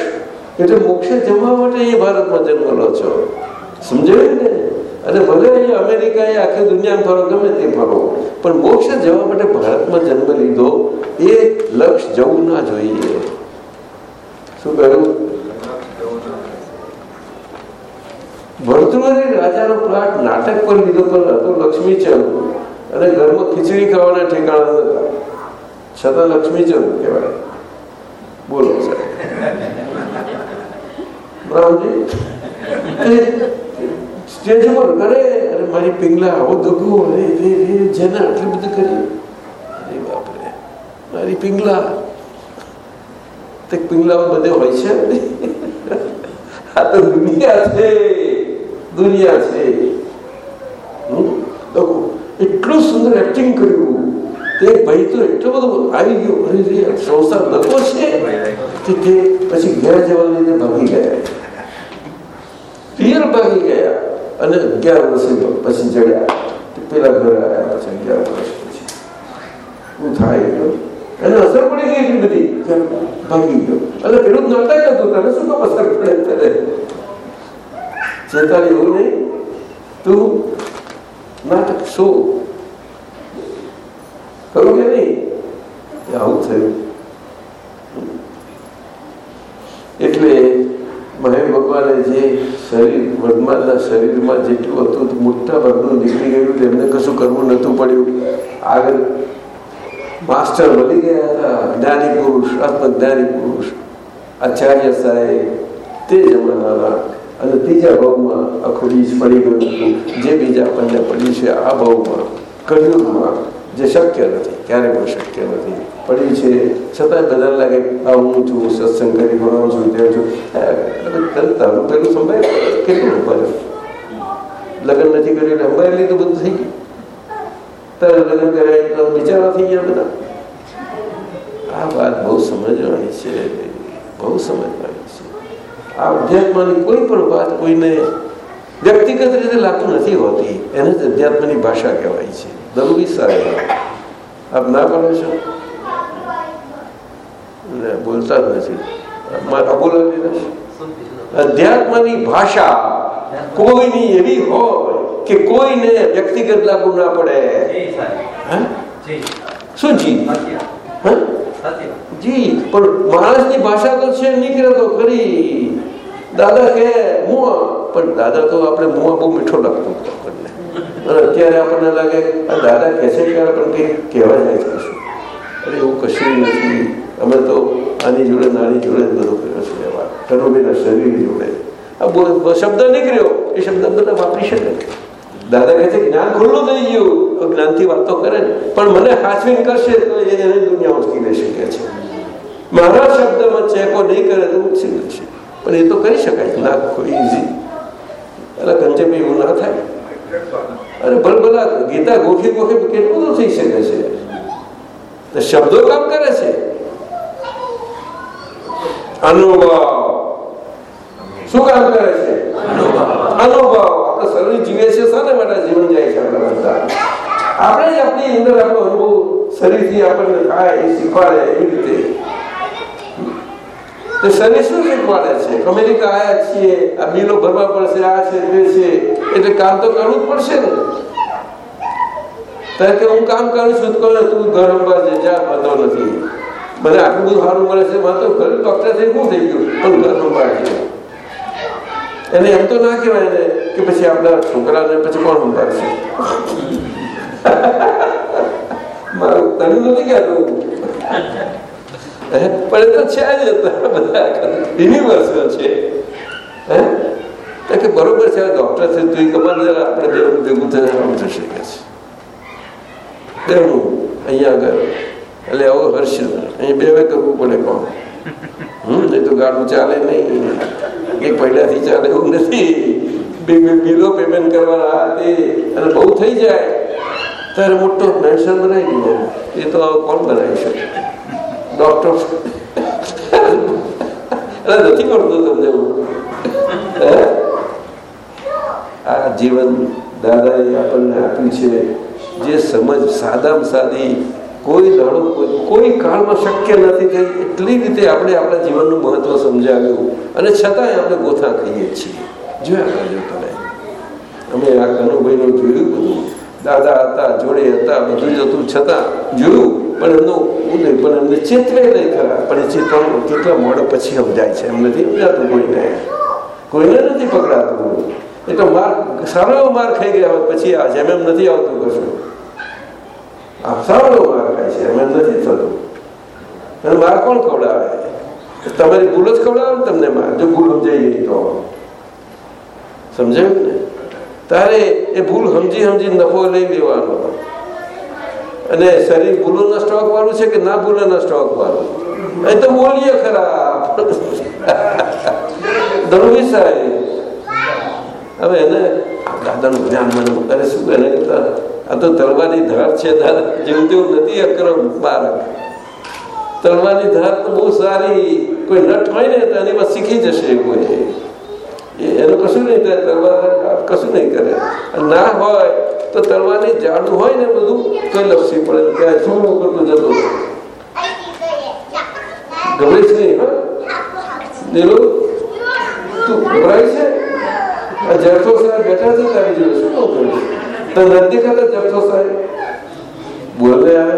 એટલે મોક્ષે જમવા માટે એ ભારતમાં જન્મેલો છો. સમજાયું ને? અને ભલે અહીંયા અમેરિકા એ આખી દુનિયામાં ફરો ગમે તે ફરો પણ મોક્ષે જવા માટે ભારતમાં જન્મ લીધો એ લક્ષ જવું ના જોઈએ. શું કહ્યું? ભરતુરી રાજાનો પ્લાટ નાટક પર લીધો પણ હતો લક્ષ્મીચંદ અને ઘરમાં ખીચડી ખાવાના ઠેકાણા નતા છતાં લક્ષ્મીચંદ કહેવાય. બોલો. ઉપર કરે મારી પિંગલા, આવો દગો, અરે રે અરે બાપરે, મારી પિંગલા. તે પિંગલાઓ બધે હોય છે? આ તો દુનિયા છે દુનિયા છે? એટલું સુંદર એક્ટિંગ કર્યું. તે ભાઈ તો એટલો બધો આવી ગયો. અરે રે આ સંસાર લખો છે કે તે પછી ઘેર જવા લઈને ભાગી ગયા. પિયર ભાગી ગયા અને અગિયાર વર્ષે પછી જડ્યા પેલા ઘરે આવ્યા પછી અગિયાર વર્ષ પછી. શું થાય ગયું એને અસર પડી ગઈ એટલી બધી ભાગી ગયો. અને પેલું જ નાટક હતું, તને શું કામ અસર પડે તને ચેતા એવું નહીં? તું નાટક શું? ખરું કે નહીં આવું થયું એટલે મહેશ ભગવાને જે શરીર વર્ધમાનના શરીરમાં જેટલું હતું મોટા ભાગનું નીકળી ગયું એમને કશું કરવું નહોતું પડ્યું. આગળ માસ્ટર બની ગયા હતા, જ્ઞાની પુરુષ, આત્મજ્ઞાની પુરુષ. આચાર્ય સાહેબ, તે જમાનાના અને ત્રીજા ભાવમાં આખું બીજ પડી ગયું જે બીજા આપણને પડ્યું છે આ ભાવમાં કળિયુગમાં. જે શક્ય નથી, ક્યારેય પણ શક્ય નથી. પડી છે. છતાં બધાને લાગે આ હું છું સત્સંગ કરી ભણાવું છું તે છું. કરતા તારું પેલું સંભાળ કેટલું સંભાળ્યું? લગ્ન નથી કર્યું એટલે સંભાળી લીધું બધું થઈ ગયું. તારે લગ્ન કર્યા તો બિચારા થઈ ગયા બધા. આ વાત બહુ સમજવાની છે. બહુ સમજવાની છે. આ અધ્યાત્મની કોઈ પણ વાત કોઈને વ્યક્તિગત રીતે લાગતું નથી હોતી. એને જ અધ્યાત્મની ભાષા કહેવાય છે. દરવી સાહેબ. આપ ના કરો છો? બોલતા નથી. મારા બોલાવી અધ્યાત્મની ભાષા કોઈની એવી હોય કે કોઈને વ્યક્તિગત લાગુ ના પડે. શું જી? જી પણ માણસની ભાષા તો છે નીકળે તો ખરી. દાદા કે મુઆ? પણ દાદા તો આપણે મુઆ બહુ મીઠો લાગતો. અને અત્યારે આપણને લાગે, આ દાદા છે કે પણ કંઈક કહેવાય જાય કશું અરે, એવું કશું નથી. અમે તો આની જોડે, નાની જોડે જ બધું કર્યો છે એવા કનુભાઈના શરીર જોડે. આ શબ્દ નીકળ્યો. એ શબ્દ બધા વાપરી શકે દાદા કહે છે જ્ઞાન ખુલ્લું થઈ ગયું. તો જ્ઞાનથી વાતો કરે ને. પણ મને હાચવીન કરશે તો એને દુનિયા ઉચકી લઈ શકે છે. મારા શબ્દમાં ચેકો નહીં કરે તો ઉચકી લેશે પણ એ તો કરી શકાય ના ઇઝી એટલે કંચેપી એવું ના થાય. અરે ભલભલા ગીતા ગોખી ગોખી કેટલું બધું થઈ શકે છે? તો શબ્દો કામ કરે છે? અનુભવ. શું કામ કરે છે? અનુભવ. આપણે શરીર જીવે છે શાને માટે જીવન જાય છે આપણા બધા આપણે જ આપણી અંદર આપણો અનુભવ શરીરથી આપણને થાય એ શીખવાડે એવી રીતે. તો શરીર શું શીખવાડે છે? અમેરિકા આવ્યા છીએ, આ બિલો ભરવા પડશે, આ છે, તે છે. એટલે કામ તો કરવું જ પડશે ને. હું કામ કરું છું, તો તું ઘર અંબા છે જા, વાંધો નથી. મને આટલું બધું સારું મળે છે, વાંધો ઘર ડોક્ટર શું થઈ ગયું? પણ ઘર અંબા છે. એમ તો ના કહેવાય ને કે પછી આપણા છોકરાને પછી કોણ સંભાળશે? <laughs> મારું, તને નથી? પણ એ તો છે જ બધા છે. હે? કે બરોબર છે ડોક્ટર છે, તું જરા આપણે બેવું ભેગું આમ થશે કે છે. દેવું, અહીંયા આગળ. એટલે આવો હર્ષ અહીં બે કરવું પડે કોણ હમ એ તો ગાડું ચાલે નહીં. એક પહેલાથી ચાલે એવું નથી. બે બિલો પેમેન્ટ કરવાના તે અને બહુ થઈ જાય. ત્યારે મોટો મેન્શન બનાવી દીધો. એ તો કોણ બનાવી શકે? ડોક્ટર એટલે નથી મળતું તમને એવું આ જીવન દાદાએ આપણને આપ્યું છે જે સમજ સાદામાં સાદી કોઈ દાડો કોઈ કાળમાં શક્ય નથી થઈ એટલી રીતે આપણે આપણા જીવનનું મહત્વ સમજાવ્યું અને છતાંય આપણે ગોથા થઈએ છીએ જોયા કરજો તમે અમે આ કનુભાઈનું જોયું બધું દાદા હતા જોડે હતા બધું જ હતું છતાં જોયું પણ એમનું પણ એમને ચેતવે નહીં ખરા. પણ એ ચેતવાનું કેટલા મોડે પછી સમજાય છે. એમ નથી સમજાતું કોઈને. કોઈને નથી પકડાતું. એટલે માર, સારો એવો માર ખાઈ ગયા હોય પછી આ જેમ એમ નથી આવતું કશું. આ સારો એવો માર ખાય છે. એમ એમ નથી થતું. અને માર કોણ ખવડાવે? તમારી ભૂલ જ ખવડાવે ને તમને માર. જો ભૂલ સમજાઈ તો. સમજાયું ને? તારે એ ભૂલ સમજી સમજી નફો લઈ લેવાનો. અને શરીર ભૂલોના સ્ટોક વાળું છે કે ના ભૂલોના સ્ટોક વાળું? એ તો બોલીએ ખરા. ધર્મી સાહેબ. હવે એને દાદાનું જ્ઞાન મને કરે શું એને આ તો તલવાની ધાર છે દાદા. જેવું તેવું નથી અક્રમ બાળક. તલવાની ધાર તો બહુ સારી. કોઈ નટ હોય ને તો એની શીખી જશે કોઈ. એનું કશું નહીં થાય. તલવાર કશું નહીં કરે. ના હોય તો તલવાની જાડું હોય ને બધું તો લપસી પડે ત્યાં શું કરતું જતો રહે. ગભરાઈશ નહીં હા નીલુ તું ગભરાય છે આ જરથો સાહેબ બેઠા છે તારી જોડે શું કહું કરું તો નથી ખાતા જરથો સાહેબ બોલે આવે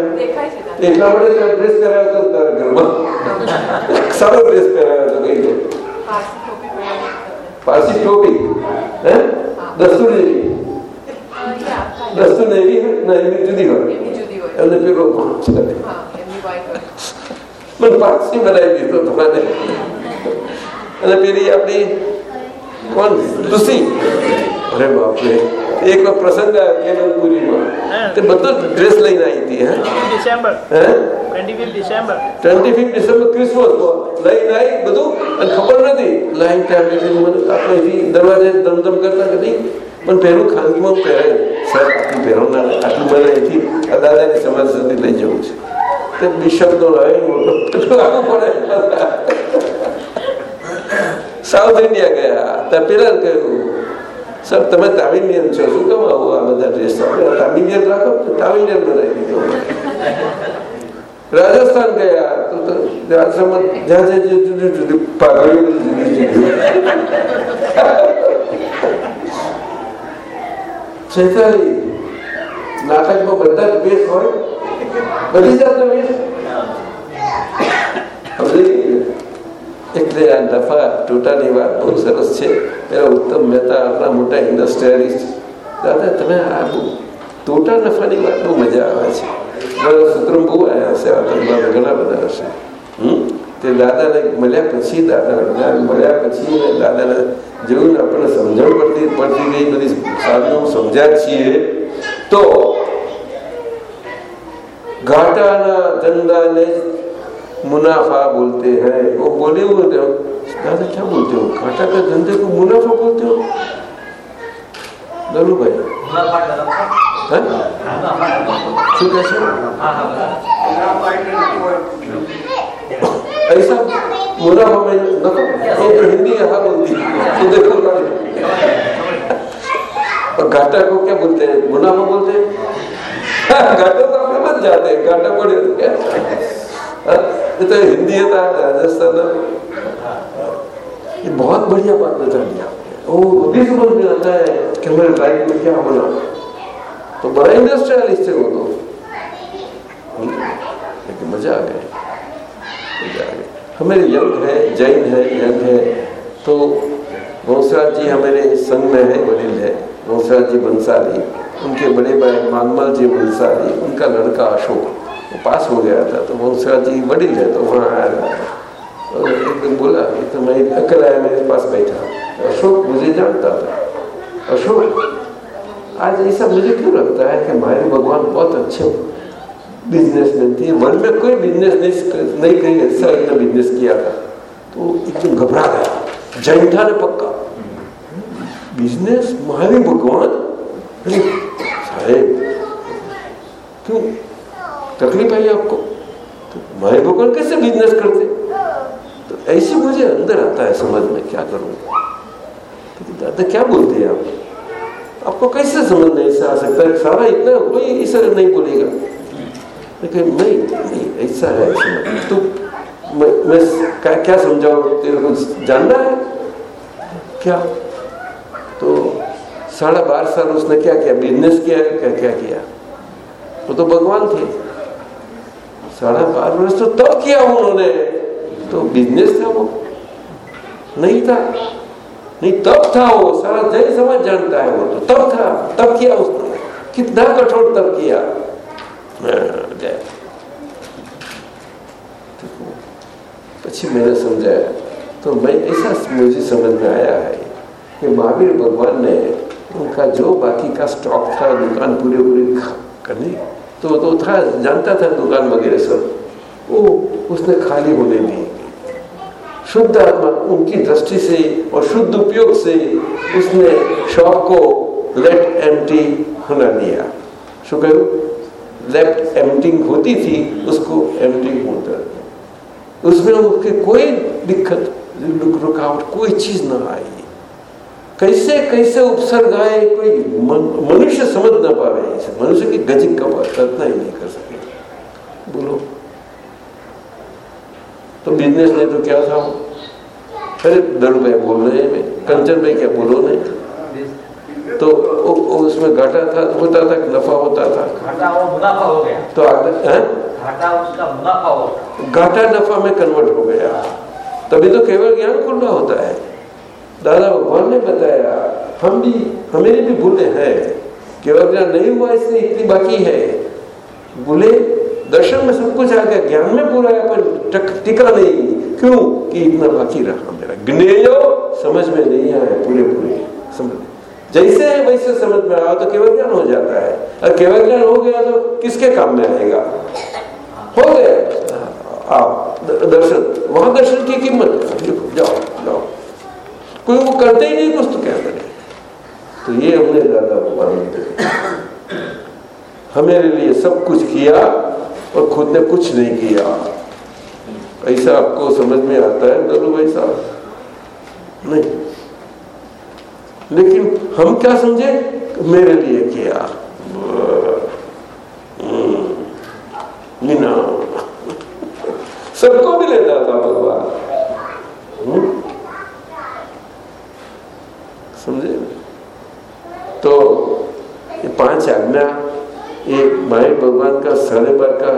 એટલા માટે તો ડ્રેસ કરાવ્યો હતો તારા ઘરમાં સારો ડ્રેસ કરાવ્યો હતો કઈ તો પારસી ટોપી હે દસ્તુર જેવી દસ્તુર ને એવી હોય ના એવી જુદી હોય એમને પેલો મને પારસી બનાવી દીધો તમારે અને પેલી આપણી કોણ તુસી અરે બાપરે એક વાર પ્રસંગ આવ્યો કેનલપુરીમાં તે બધો ડ્રેસ લઈને આવી હતી હે ડિસેમ્બર હે twenty fifth December twenty fifth December Christmas લઈને આવી બધું અને ખબર નથી લાઈન ત્યાં બેઠી મને આપણે અહીંથી દરવાજે ધમધમ કરતા કે નહીં પણ પહેલું ખાનગીમાં પહેરાય સાહેબ પહેરવનાર આટલું મને અહીંથી દાદાની સમાજ સુધી લઈ જવું છે. તે બિશપનો લાવી સાઉથ ઇન્ડિયા ગયા. ત્યાં પેલા કહ્યું સર તમે તામિલિયન છો. શું કામ આવું આ બધા ડ્રેસ તામિલિયન રાખો તામિલિયન બનાવી દીધો. રાજસ્થાન ગયા. તો રાજસ્થાનમાં જ્યાં જુદી જુદી પાઘડી જુદી જુદી. છેતાલી નાટકમાં બધા જ વેશ હોય? બધી જાતનો વેશ? એટલે આ નફા ટોટાની વાત બહુ સરસ છે. પેલા ઉત્તમ મહેતા આપણા મોટા ઇન્ડસ્ટ્રીયાલિસ્ટ. દાદા, તમે આ બહુ ટોટા નફાની વાત બહુ મજા આવે છે. મારા બહુ આવ્યા હશે ઘણા બધા હશે. હમ? તે દાદાને મળ્યા પછી દાદાના જ્ઞાન મળ્યા પછી ને દાદાને જેવું ને આપણને સમજણ પડતી પડતી ગઈ બધી સાધનો સમજ્યા છીએ તો घाटाना धंधा ने मुनाफा बोलते हैं वो बोले हुए थे दादा क्या बोलते हो घाटा का धंधे को मुनाफा बोलते हो लालू भाई हैं? શું કહે છે ऐसा पूरा हो मैं देखो तो हिंदी यहाँ बोलती तो देखो ना। और घाटा को क्या बोलते हैं? मुना मुनाफा बोलते हैं? घाटा तो अपने मत जाते हैं, घाटा को तो नहीं क्या? हाँ, ये तो हिंदी है तो राजस्थान ये बहुत बढ़िया बात बता दिया ओ अभी समझ में आता है कि मेरे लाइफ में क्या होना तो बड़ा इंडस्ट्रियलिस्ट है वो तो। लेकिन मज़ा आ गया। हमारे यंग है, जैन है यंग है तो वंशराज जी हमारे संघ में है, वडील है। वंशराज जी बंसाली, उनके बड़े भाई मानमल जी बंसाली, उनका लड़का अशोक, वो पास हो गया था तो वंशराज जी वडील है तो वहाँ आया था। और एक दिन बोला कि तो मैं अकेला है मेरे पास बैठा। अशोक मुझे जानता था। अशोक, आज ऐसा मुझे क्यों लगता है कि हमारे भगवान बहुत अच्छे बिजनेसमैन थे वर्ल्ड में कोई बिज़नेस नहीं नहीं कहीं ऐसा इतना बिज़नेस किया था। तो एकदम घबरा गया जैन ने पक्का। बिज़नेस महावीर भगवान? क्यों? तकलीफ़ आई आपको? तो महावीर भगवान कैसे बिज़नेस करते? तो ऐसे मुझे अंदर आता है समझ में, क्या करूँ? तो दादा, क्या बोलते हैं आप? आपको कैसे समझ में ऐसा आ सकता? है सारा इतना कोई ऐसा नहीं बोलेगा। लेकिन नहीं ऐसा है तो मैं क्या क्या समझाऊं तेरे को जानना है क्या तो साढ़े बारह साल उसने क्या किया बिज़नेस किया क्या क्या किया वो तो भगवान थे साढ़े बारह वर्ष तो तब किया उन्होंने तो बिज़नेस था वो नहीं था नहीं तब था वो सारा जय समझ जानता है वो तो तब था तब किया उसने कितना कठोर तब किया પછી मैंने समझाया तो मैं ऐसा मुझे समझ में आया है कि महावीर भगवान ने उनका जो बाकी का स्टॉक था दुकान पूरे पूरे करने तो तो था जानता था दुकान वगैरह सब वो उसने खाली होने दी शुद्ध आत्मा उनकी दृष्टि से और शुद्ध उपयोग से उसने शॉप को लेट एम्प्टी होना दिया शो कहूँ लेफ़्ट एम्प्टिंग होती थी, उसको एम्प्टिंग होता उसमें उसके कोई दिक्कत, रुकावट, कोई चीज़ ना आई। कैसे कैसे उपसर्ग आए, कोई मनुष्य समझ ना पा रहे मनुष्य की गजिक का कल्पना ही नहीं कर सके। बोलो। तो बिज़नेस ने तो क्या था? अरे दर भाई बोल रहे हैं। कंचन भाई क्या बोलो नहीं? तो उ, उसमें घाटा था होता था नफा होता था। घाटा मुनाफा हो गया। तो घाटा उसका मुनाफा हो घाटा नफा में कन्वर्ट हो गया। तभी तो केवल ज्ञान खुला होता है। दादा भगवान ने बताया हम भी हमें भी भूले हैं। केवल ज्ञान नहीं हुआ इसलिए इतनी बाकी है। बोले दर्शन में सब कुछ आ गया। ज्ञान में पूरा है पर टिका नहीं। क्यों? कि इतना बाकी रहा मेरा। ज्ञेय समझ में नहीं आया पूरे पूरे समझ जैसे वैसे समझ में आओ तो केवल ज्ञान हो जाता है। और केवल ज्ञान हो गया तो किसके काम में आएगा? हो गया। आप दर्शन। वहाँ दर्शन की कीमत। जाओ जाओ। कोई वो करते ही नहीं कुछ तो क्या करे? तो ये हमने ज़्यादा भगवान हमारे लिए सब कुछ किया और खुद ने कुछ नहीं किया। ऐसा आपको समझ में आता है दलू भाई साहब? नहीं। लेकिन हम क्या समझे? मेरे लिए किया। मीना। सबको भी लेता था भगवान। समझे? तो ये पाँच आज्ञा, ये माए भगवान का साढ़े बार का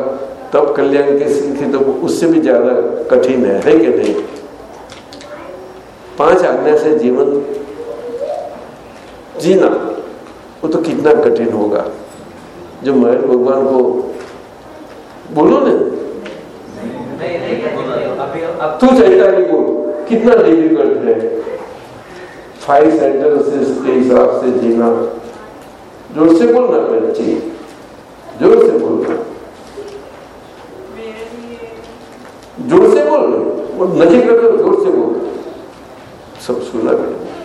तब कल्याण के सीखी तो उससे भी ज़्यादा कठिन है है कि नहीं? पाँच आज्ञा से जीवन जीना, वो तो कितना कठिन होगा। जो मैं भगवान को बोलो ना। तू चैताली बोल, कितना डिफ़िकल्ट है। फाइव सेंटेंसेस के हिसाब से जीना। ज़ोर से बोलना बच्ची ज़ोर से बोलना। ज़ोर से बोल नजीक रखो ज़ोर से बोल सब सुना करेंगे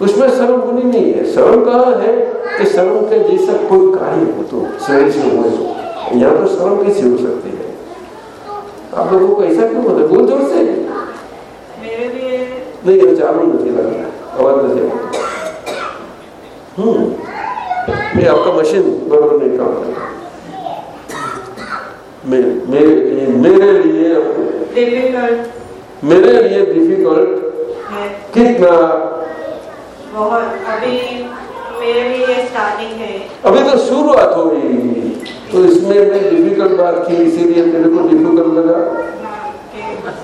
उसमें शर्म होनी नहीं है। शर्म कहाँ है कि शर्म के जैसा कोई कार्य हो तो शरीर से हो तो। यहाँ तो शर्म कैसी हो सकती है? आप लोगों को ऐसा क्यों होता है? ज़ोर से। नहीं चालू नहीं लग रहा आवाज़ नहीं हम्म। मैं आपका मशीन बराबर नहीं काम कर रहा मेरे मेरे लिए मेरे लिए डिफ़िकल्ट मेरे लिए डिफ़िकल्ट कितना बहुत अभी मेरे लिए स्टार्टिंग है। अभी तो शुरुआत हुई। तो इसमें मैं डिफ़िकल्ट बात की इसीलिए तेरे को डिफ़िकल्ट लगा।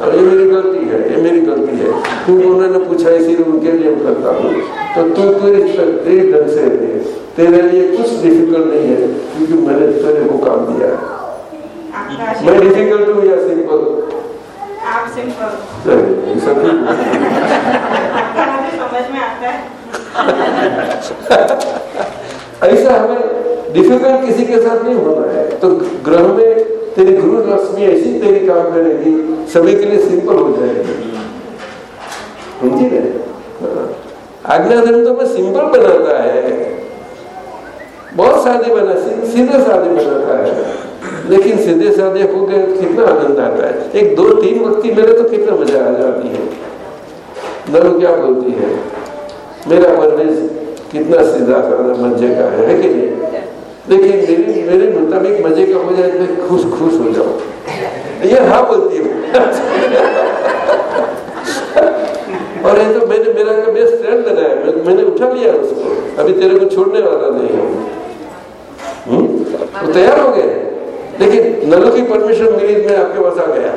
ये मेरी गलती है ये मेरी गलती है। क्योंकि उन्होंने पूछा इसीलिए उनके लिए करता हूँ। तो तू तेरे तेरे ढंग से रहे तेरे लिए कुछ डिफ़िकल्ट नहीं है क्योंकि मैंने तेरे को काम दिया। है मैं डिफ़िकल्ट हूँ या सिंपल आप सिंपल चलिए, सब ठीक है। आपका मुझे समझ में आता है? <laughs> ऐसा हमें डिफ़िकल्ट किसी के साथ नहीं होना है। तो ग्रह में तेरी गुरु रश्मि ऐसी तेरी काम करेगी सभी के लिए सिंपल हो जाएगी। हाँ। आज्ञा धर्म तो मैं सिंपल बनाता है। बहुत सादे बना सीधे सादे बनाता है। लेकिन सीधे सादे हो गए तो कितना आनंद आता है। एक दो तीन वक्ती मेरे तो कितना मज़ा आ जाती है। नरू क्या बोलती है? मेरा परवेज कितना सीधा साधा मज़े का है, कि नहीं? लेकिन मेरे मेरे मुताबिक मज़े का हो जाए तो खुश खुश हो जाऊँ। ये हाँ बोलती हूँ। और ये तो मैंने मेरा का बेस्ट फ्रेंड बनाया मैं, मैंने उठा लिया उसको। अभी तेरे को छोड़ने वाला नहीं हूँ। हम्म? वो तैयार हो गए? लेकिन नलू की परमिशन मिली तो मैं आपके पास आ गया।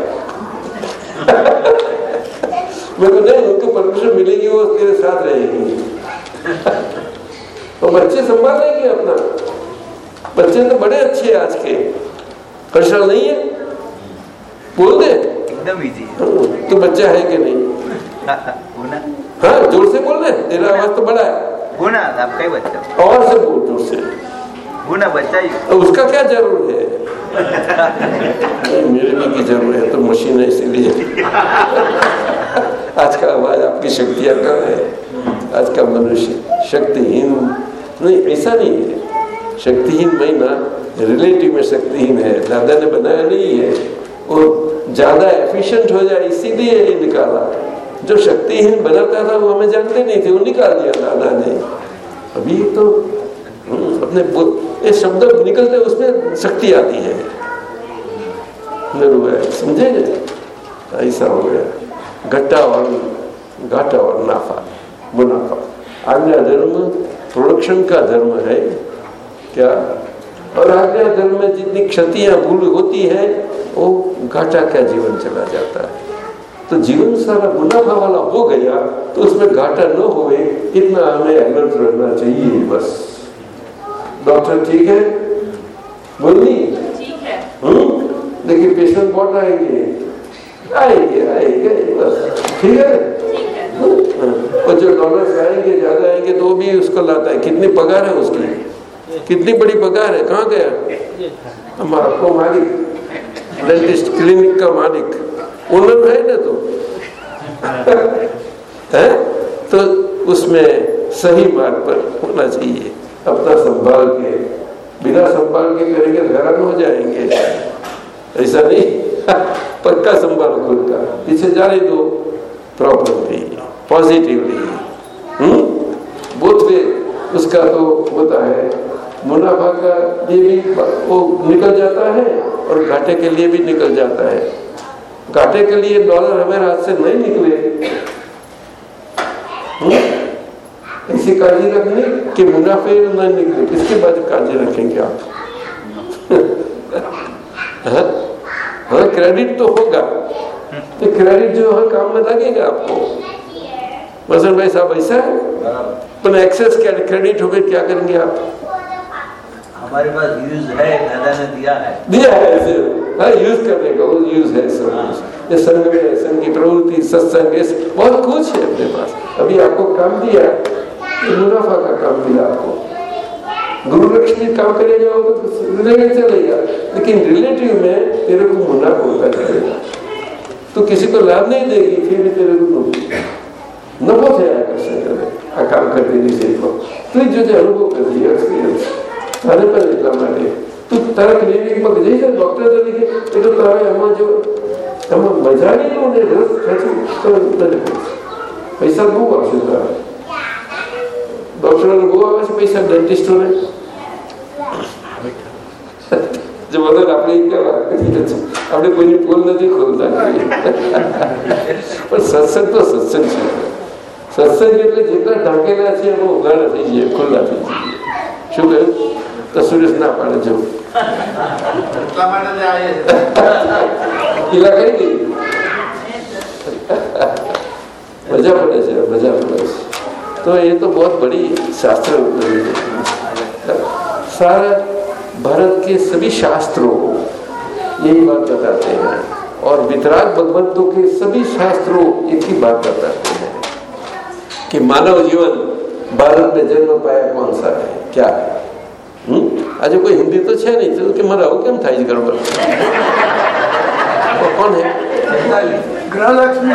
मेरे को नहीं उनको परमिशन मिलेगी वो तेरे साथ रहेगी। <laughs> तो बच्चे संभाल लेंगे अपना। बच्चे तो बड़े अच्छे हैं आज के। परेशान नहीं है? बोल दे। एकदम इजी हाँ, तू बच्चा है कि नहीं? <laughs> हाँ ज़ोर से बोल रहे तेरा आवाज़ तो बड़ा है। होना आपका ही बच्चा। और से बोल ज़ोर से। ही। तो उसका क्या ज़रूर है? मेरे भी की ज़रूर है तो मशीन है, इसीलिए। आज का आवाज़ आपकी शक्तियाँ कम है। आज का मनुष्य शक्तिहीन। नहीं, ऐसा नहीं है। शक्तिहीन महीना रिलेटिव में शक्तिहीन है। दादा ने बनाया नहीं है। वो ज़्यादा एफिशिएंट हो जाए, इसीलिए ये निकाला। जो शक्तिहीन बनाता था, वो हमें जानते नहीं थे, वो निकाल दिया दादा ने। अभी तो अपने बो- ये शब्द निकलते उसमें शक्ति आती है। समझे? ऐसा हो गया। घट्टा और, घाटा और नाफा, मुनाफा। आज्ञा धर्म, प्रोडक्शन का धर्म है। क्या? और आज्ञा धर्म में जितनी क्षतियाँ भूल होती है, वो घाटा का जीवन चला जाता है। तो जीवन सारा मुनाफा वाला हो गया तो उसमें घाटा न हो इतना हमें अलर्ट रहना चाहिए, बस। डॉक्टर ठीक है? बोलनी? ठीक है। हम्म? देखिए पेशेंट बहुत आएँगे। आएँगे आएँगे बस। ठीक है? ठीक है। हाँ, और जो डॉलर्स आएँगे ज़्यादा आएँगे तो वो भी उसको लाता है। कितनी पगार है उसकी? कितनी बड़ी पगार है? कहाँ गया? हमारा आपको मालिक डेंटिस्ट क्लिनिक का मालिक। ओनर है ना तो? है? तो उसमें सही मार्ग पर होना चाहिए। अपना संभाल के, बिना संभाल के करेंगे तो हैरान हो जाएँगे। ऐसा नहीं। <laughs> पक्का संभाल खुद का। पीछे जाने दो। प्रॉपरली पॉजिटिवली बोथ उसका तो होता है, मुनाफा का लिए भी वो निकल जाता है और घाटे के लिए भी निकल जाता है। घाटे के लिए डॉलर हमारे हाथ से नहीं निकले। हम्म? ऐसी काळजी रखनी कि मुनाफे न निकले। किसके बाद काळजी रखेंगे आप। <laughs> हाँ? हाँ क्रेडिट तो होगा। तो क्रेडिट जो है काम में लगेगा आपको। वसन भाई साहब ऐसा है? पर एक्सेस क्रेडिट हो गए क्या करेंगे आप? हमारे पास यूज़ है दादा ने दिया है। दिया है हाँ यूज़ करने का वो यूज़ है सब। ये संग में संग की प्रवृत्ति सत्संग बहुत कुछ है अपने पास। अभी आपको काम दिया ये मुनाफा का काम मिला आपको गुरु लक्ष्मी काम करे जाओ तो रिलेटिव चलेगा लेकिन रिलेटिव में तेरे को मुनाफा होता चलेगा तो किसी को लाभ नहीं देगी फिर भी तेरे को નફો થયા કરશે તને આ કામ કરતી નથી એટલો તું જ જોજે અનુભવ કરતી એક્સપિરિયન્સ તારે પણ એટલા માટે તું તારા ક્લિનિકમાં જઈ છે ડૉક્ટર તરીકે એટલે તારે એમાં જો એમાં મજા નહીં લો ને રસ ખેંચું તો નથી પૈસા બહુ આવશે તારા ડૉક્ટરોને બહુ આવે છે પૈસા ડેન્ટિસ્ટોને જો આપણે આપણે કોઈની પોલ નથી ખોલતા. પણ સત્સંગ તો સત્સંગ છે. સત્સંગ એટલે જેટલા ઢાંકેલા છે એમાં ઉઘાડા થઈ જાય ખુલ્લા થઈ જઈએ. શું કહ્યું તો સુરેશ ના પાડે જવું મજા પડે છે મજા પડે કઈ तो ये तो बहुत बड़ी शास्त्र सारा भारत के सभी शास्त्रों यही बात बताते हैं और वितराग भगवंतों के सभी शास्त्रों एक ही बात बताते हैं कि मानव जीवन भारत में जन्म पाया कौन सा है क्या है हम्म? आज कोई हिंदी तो है नहीं तो कि मरा हो કેમ થાય છે ગરબડ वो कौन है ગૃહલક્ષ્મી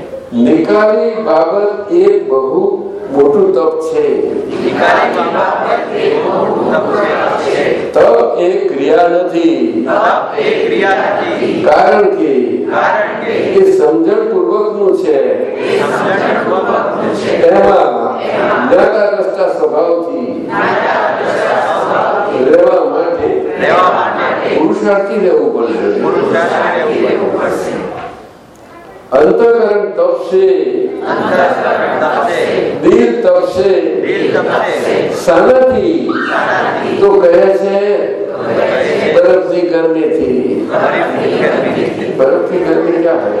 એ બહુ મોટું તપ છે. તપ એ ક્રિયા નથી. કારણ કે એ સમજણ પૂર્વકનું છે. એમાં જ્ઞાતા દ્રષ્ટા સ્વભાવથી રહેવા માટે પુરુષાર્થી રહેવું પડશે. अंतकरण तप से दिल तप से सनती। तो कहे से? बर्फ़ की गर्मी थी। बर्फ़ की गर्मी क्या है?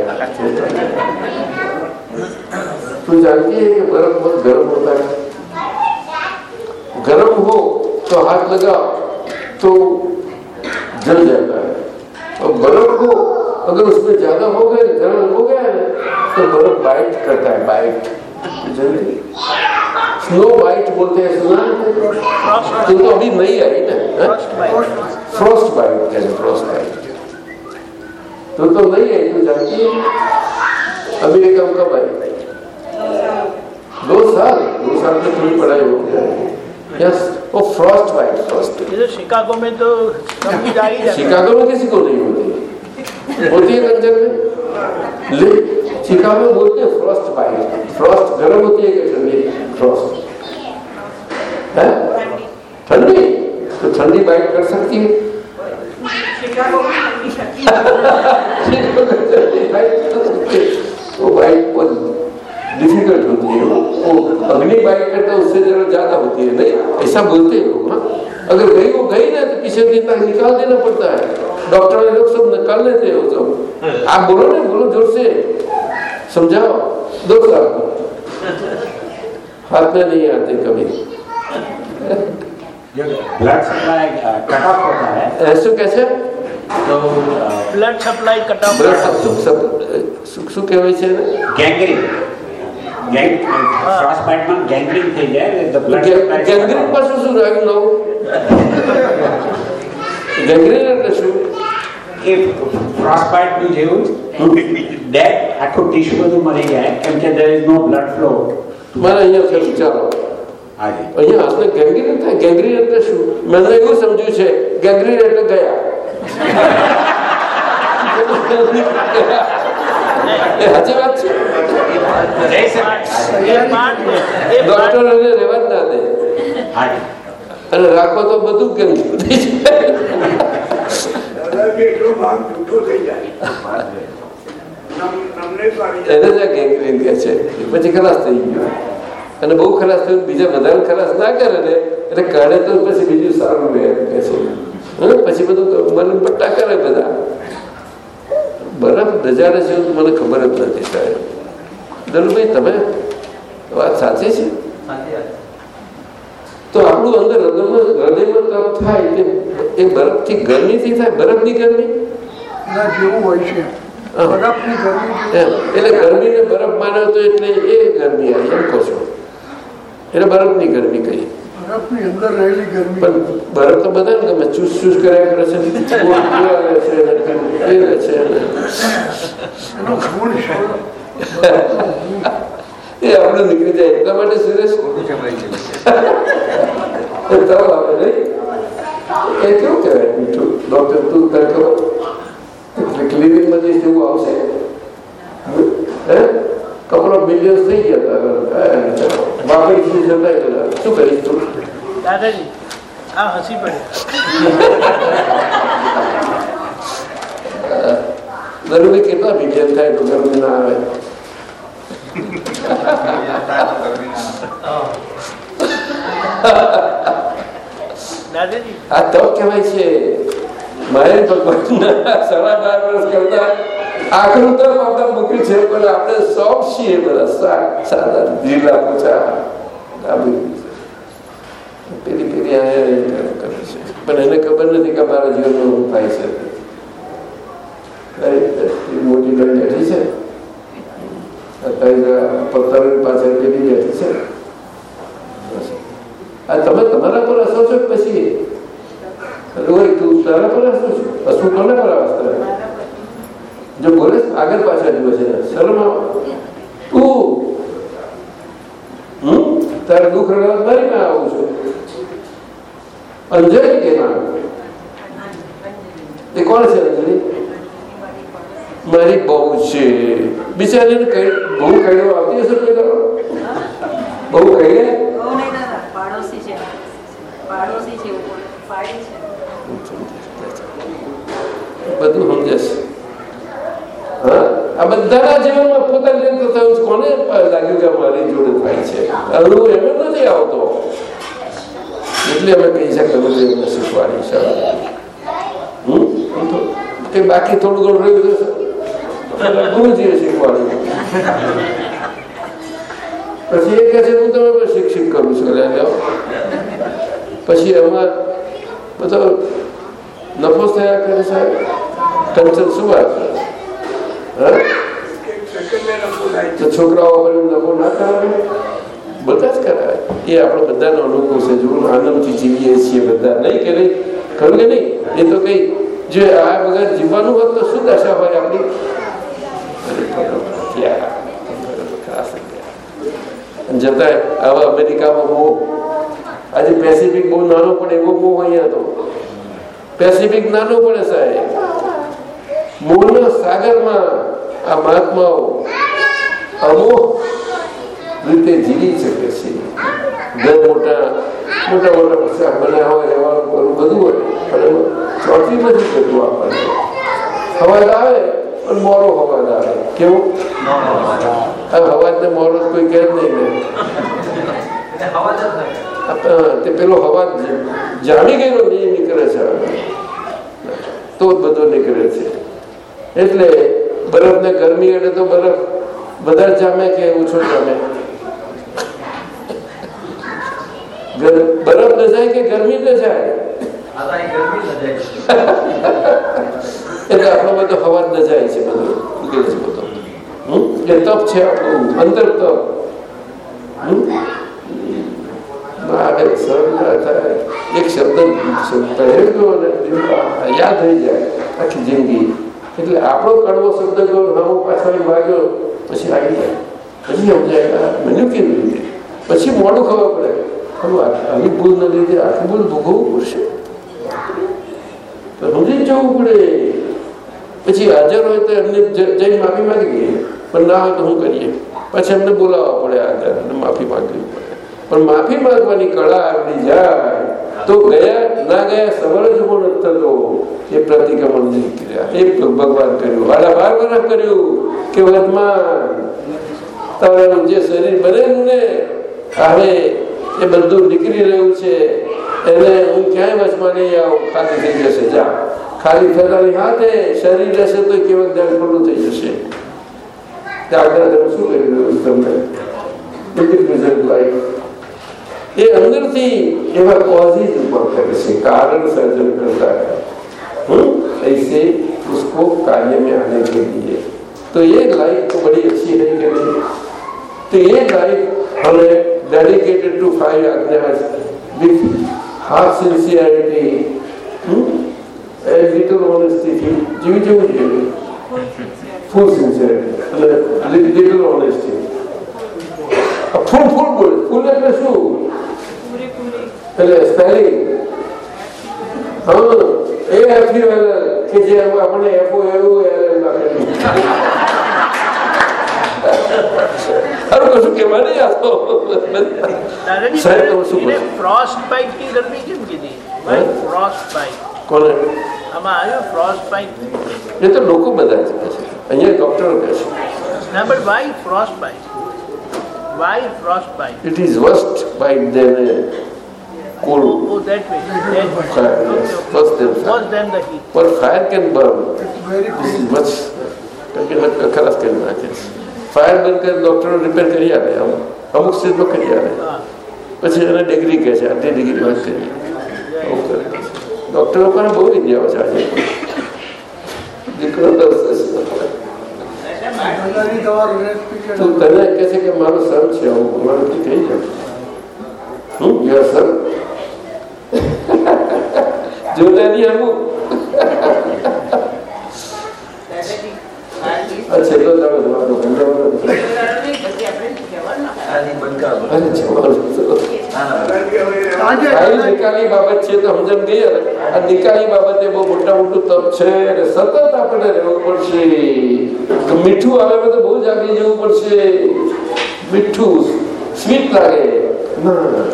तू जानती है कि बर्फ़ बहुत गर्म होता है? गर्म हो तो हाथ लगा तो जल जाता है। और बर्फ़ हो अगर उसमें ज़्यादा हो गए गर्म हो गया है तो बर्फ़ बाइट करता है बाइट जल्दी। स्नो बाइट बोलते हैं सुना है? तो, तो अभी नहीं आई ना फ्रॉस्ट बाइट कहते हैं फ्रॉस्ट बाइट तो तो नहीं आई तो जानती है? अमेरिका में कब आई? दो साल। दो साल में थोड़ी पढ़ाई हो गया यस वो फ्रॉस्ट बाइट फ्रॉस्ट शिकागो में तो शिकागो में किसी को नहीं होती। होती है कंजर में? ले शिकागो में बोलते हैं फ्रॉस्ट बाइट फ्रॉस्ट गर्म होती है ठंडी? फ्रॉस्ट है? ठंडी? तो ठंडी बाइट कर सकती है। वो बाइक बहुत डिफ़िकल्ट होती है। वो अग्नि बाइक करता उससे जरा ज़्यादा होती है। नहीं ऐसा बोलते हैं लोग हाँ अगर गई वो गई ना तो किसी दिन तक निकाल देना पड़ता है डॉक्टर वाले लोग सब निकाल लेते हो सब आप बोलो ना बोलो ज़ोर से समझाओ दोस्त आपको हाथ में नहीं आते कभी ब्लड सप्लाई कट ऑफ़ होता है ऐसे कैसे तो blood supply cut off blood सुख सुख सुख सुख के वैसे गैंग्रीन ગેંગ ફ્રોસ્ટ બાઇટમાં ગેંગ્રીન થઈ જાય ધ બ્લડ ગે- ગેંગ્રીન પાછું શું રહ્યું નવું ગેંગ્રીન એટલે શું એ ફ્રોસ્ટ બાઇટનું જેવું ડેડ આખું ટીશ્યુ બધું મરી જાય કેમ કે there is no blood flow મારે અહીંયા છે વિચારો હાજી અહીંયા આપણે ગેંગ્રીન થાય ગેંગ્રીન એટલે શું મેં તો એવું સમજ્યું છે ગેંગ્રીન એટલે ગયા એ સાચી વાત છે ડોક્ટર રહેવા જ ના દે. અને રાખો તો બધું કેમ થઈ જાય. એને જ આ ગેંગ્રીન કહે છે. પછી ખલાસ થઈ ગયું. અને બહુ ખલાસ થયું બીજા વધારે ખલાસ ના કરે ને એટલે કાઢે તો પછી બીજું સારું રહે એમ છે? પછી બધું મને પટ્ટા કરે બધા. બરફ નજારે છે મને ખબર જ નથી સાહેબ. દરુભાઈ તમે વાત સાચી છે? તો આપણું અંદર હૃદયમાં હૃદયમાં તપ થાય તે એ બરફથી ગરમીથી થાય? બરફની ગરમી? જેવું હોય છે. હા. બરફની ગરમી એમ. એટલે ગરમીને બરફ તો એટલે એ ગરમી આવી એમ કહો છો. એટલે બરફની ગરમી કહી બરફની અંદર રહેલી ગરમી. પણ બરફ તો બધાને ગમે. ચૂસ ચૂસ કર્યા કરે છે. એ આપણે નીકળી જાય એટલા માટે સુરેશ એ આવે નહીં. એ કેવું કહેવાય? મીઠું. ડોક્ટર તું તને ખબર? ક્લિનિકમાં જઈશ એવું આવશે. કપડો મિલિયન્સ થઈ ગયા હતા. બાપડી જતા શું કરીશ તું? દાદાજી આ હસી પડ્યા ગરમી કેટલા મિલિયન થાય તો ગરમી ના આવે? આ છીએ બધા સા- સાદા ઢીલા પૂછા. આ બધું છે. પણ એને ખબર નથી કે મારા જીવનમાં શું થાય છે. મોટી છે. પાછળ બેઠી છે? આ તમે તમારા પર હસો છો પછી? રોય તું તારા પર હસો છો? હસવું કોને પર આવશે જો બોલે આગળ પાછળ જુએ છે. શરમ તું હમ? તારે દુઃખ રડવા મારી આવું છું. અંજલિ કે એ કોણ છે અંજલિ? મારી બહુ છે. બિચારીને કઈ બહુ કહ્યું આવતી હશે દાડો? બહુ કહીએ પાડોશી છે. પાડોશી છે બધું સમજાશે હા? આ બધાના જીવનમાં પોતાની રીતે થયું કોને લાગ્યું કે મારી જોડે થાય છે? એમ નથી આવતો. એટલે અમે કહી શકીએ શીખવાડી છે. બાકી થોડું ઘણું રહ્યું ગુરુજીએ શીખવાડ્યું પછી એ કહે છે હું તમે પણ શિક્ષિત કરું છું એટલે જાઓ. પછી એમાં બધો નફો થયા કરે સાહેબ ટેન્શન શું વાત કરે? હા તો છોકરાઓ પર નફો ના કરાવે બધા જ કરાવે એ આપણે બધાનો અનુભવ છે જો આનંદથી જીવીએ છીએ બધા નહીં કે નહીં ખરું કે નહીં એ તો કઈ જો આ વગર જીવવાનું હોત તો શું દશા હોય આપણી અરે જતા આવા અમેરિકામાં બહુ, આજે પેસિફિક બહુ નાનો પણ એવો બહુ અહીંયા તો પેસિફિક નાનો પડે સાહેબ. મૂળના સાગરમાં આ મહાત્માઓ અમુક રીતે જીવી શકે છે. ઘર મોટા મોટા મોટા બન્યા હોય, રહેવાનું બધું હોય, પણ ચોથી નથી થતું આપણને. અવાજ આવે? પણ મોરો અવાજ આવે કેવો આ અવાજને મોરો તો કોઈ કહે જ નહીં ને હા, તે પેલો હવા જામી ગયેલો એ નીકળે છે તો જ બધો નીકળે છે એટલે બરફ ને ગરમી એટલે તો બરફ વધારે જામે કે ઓછો જામે ગર- બરફ ન જાય કે ગરમી ન જાય એટલે આપણો બધો હવા ન જાય છે બધું. નીકળે છે બધો? એ તપ છે આપણું. અંતર તપ? આવે એક શબ્દ યાદ થઈ જાય. આખી જિંદગી. એટલે આપણો કડવો શબ્દ ગયો નવો પાછળ વાગ્યો, પછી આવી જાય. પછી સમજાય મને કેવી રીતે? પછી મોડું ખબર પડે. ખરું, આ- ભૂલ ન લીધે, આખી ભૂલ ભોગવવું પડશે. તો સમજી જવું પડે. પછી હાજર હોય તો એમને જઈ માફી માંગી પણ ના હોય તો શું કરીએ? પછી એમને બોલાવવા પડે હાજર માફી માંગવી પડે. પણ માફી માંગવાની કળા આવડી જાય. તો ગયા ના ગયા સવાર જ ઊભો થતો એ પ્રતિક્રમણ નહીં કર્યા. એ ભગવાન કર્યું. વાળા બાર વર્ષ કર્યું કે વર્તમાન તારું જે શરીર બનેલું ને હવે એ બધું નીકળી રહ્યું છે. એટલે હું ક્યાંય વચમાં નહીં આવું ખાલી થઈ જશે જા ખાલી થતાની હાથે શરીર રહેશે તો કેવળ ધ્યાન ખુલ્લું થઈ જશે આગળ તમે શું કરી રહ્યું તમને બધી રિઝલ્ટ લાવી એ અંદરથી એવા કોઝીજ ઉપર કરે છે કારણ સર્જન કરતા ऐसे उसको कार्य में आने के लिए तो ये लाइफ तो बड़ी अच्छी है कि नहीं तो ये लाइफ हमें डेडिकेटेड टू फाइव आज्ञा half sincerity, hmm? and little honesty થી જીવી જવું જોઈએ ફૂલ સિન્સિયરિટી અને લિટલ હોનેસ્ટી ફૂલ ફૂલ બોલ ફૂલ એટલે શું એટલે સ્પેલિંગ હા એ એફી કે જે આપણે એફઓ એવું નાખેલું સારું કશું કહેવા નહીં આ તો સાહેબ તમે શું કહો ફ્રોસ્ટ બાઇટ ની ગરમી કેમ કીધી ફ્રોસ્ટ બાઇટ કોને આમાં આવ્યું ફ્રોસ્ટ બાઇટ એ તો લોકો બધા જ કહે છે અહીંયા ડોક્ટરો કહે છે ના but why frostbite why frostbite It is worst bite than a cold Oh, that way. That way. fire. Yes. Worse than fire. Worse than the heat. But fire can burn. This is much કારણ કે ખરાબ કરી નાખે છે fire બંધ કરી ડોક્ટરો repair કરી આપે અમુક અમુક સ્ટેજમાં કરી આપે પછી એને ડિગ્રી કહે છે આટલી ડિગ્રી વાત કરી આવું કરે ડોક્ટરો પર બહુ વિદ્યાઓ છે આજે દીકરો દસ દાદાજી તમારો rest period તું તને કહે છે કે મારો સર છે આવું મારું તું કહી જાય હું યસ સર જોતા નહીં અમુક આ છેલ્લો દાડો જવાનો કંટાળો નથી. અરે જવાનું ફાઇલ નિકાલી બાબત છે તો સમજણ ગઈ ને આ નિકાલી બાબતે બહુ મોટા મોટું તપ છે અને સતત આપણે રહેવું પડશે તો મીઠું આવે તો બહુ જાગી જવું પડશે મીઠું સ્વીટ લાગે ના ના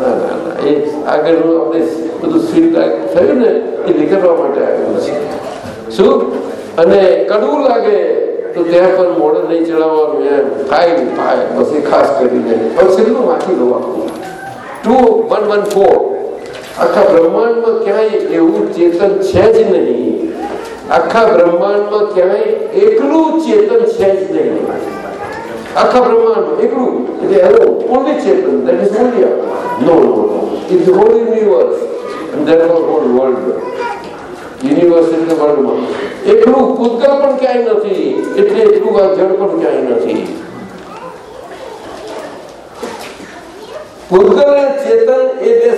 ના ના એ આગળનું આપણે બધું સ્વીટ લાગે થયું ને એ નીકળવા માટે આવ્યું છે શું અને કડવું લાગે તો ત્યાં પર મોડે નહીં ચડાવવાનું એમ ફાઇવ ફાઇવ બસ એ ખાસ કરીને હવે છેલ્લું વાંચી લો આખું ટુ વન વન ફોર આખા બ્રહ્માંડમાં ક્યાંય એવું ચેતન છે જ નહીં આખા બ્રહ્માંડમાં ક્યાંય એકલું ચેતન છે જ નહીં આખા બ્રહ્માંડમાં એકલું એટલે એનો only Chetan that is only no no no it whole universe and that whole world universe એટલે વર્લ્ડમાં એકલું પૂતગલ પણ ક્યાંય નથી, એટલે એટલું જળ પણ ક્યાંય નથી.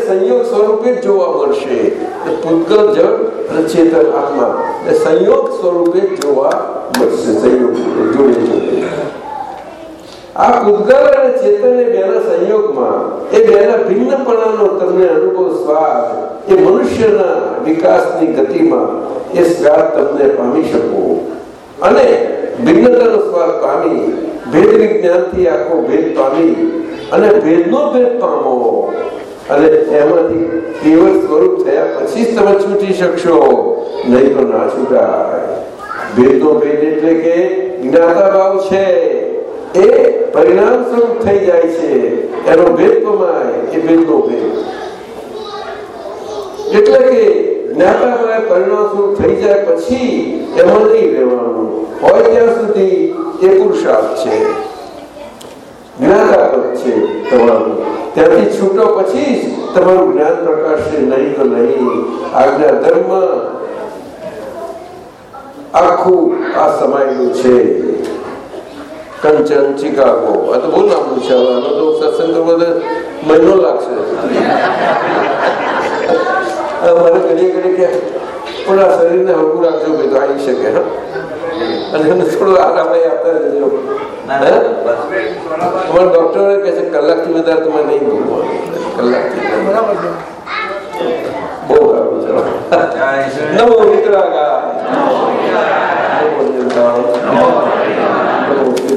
સંયોગ સ્વરૂપે જોવા મળશે. પૂતગલ જળ અને ચેતન સંયોગ સ્વરૂપે જોવા મળશે, સંયોગ જોડે જોડે. આ પૂતગલ અને ચેતન એ બેના સંયોગમાં, એ બેના ભિન્નપણાનો તમને અનુભવ સ્વાદ, એ મનુષ્યના વિકાસની ગતિમાં, એ સ્વાદ તમને પામી શકો. અને ભિન્નતાનો સ્વાદ પામી, ભેદ વિજ્ઞાનથી આખો ભેદ પામી, અને ભેદનો ભેદ પામો. અને એમાંથી કેવળ સ્વરૂપ થયા પછી જ તમે છૂટી શકશો, નહીં તો ના છૂટાય. ભેદનો ભેદ એટલે કે જ્ઞાતા ભાવ છે. એ પરિણામ સ્વરૂપ થઈ જાય છે. એનો ભેદ કમાય એ ભેદનો ભેદ. એટલે કે ત્યાંથી છૂટો પછી જ તમારું જ્ઞાન પ્રકાશશે નહીં તો નહીં. આજ્ઞા ધર્મ આખું આ સમાયેલું છે. કંચન ચિકાગો. આ તો બહુ લાંબુ છે હવે આનો તો સત્સંગ બધે મહિનો લાગશે. મને ઘડીએ ઘડી કે પણ આ શરીરને હળવું રાખજો ભાઈ તો આવી શકે હા. અને એને થોડો આરામ આપતા હે? અમારા ડોક્ટરો કહે છે કલાકથી વધારે તમે નહીં બોલવાનું કલાકથી. બહુ સારું ચલો નમો વિતરાગા.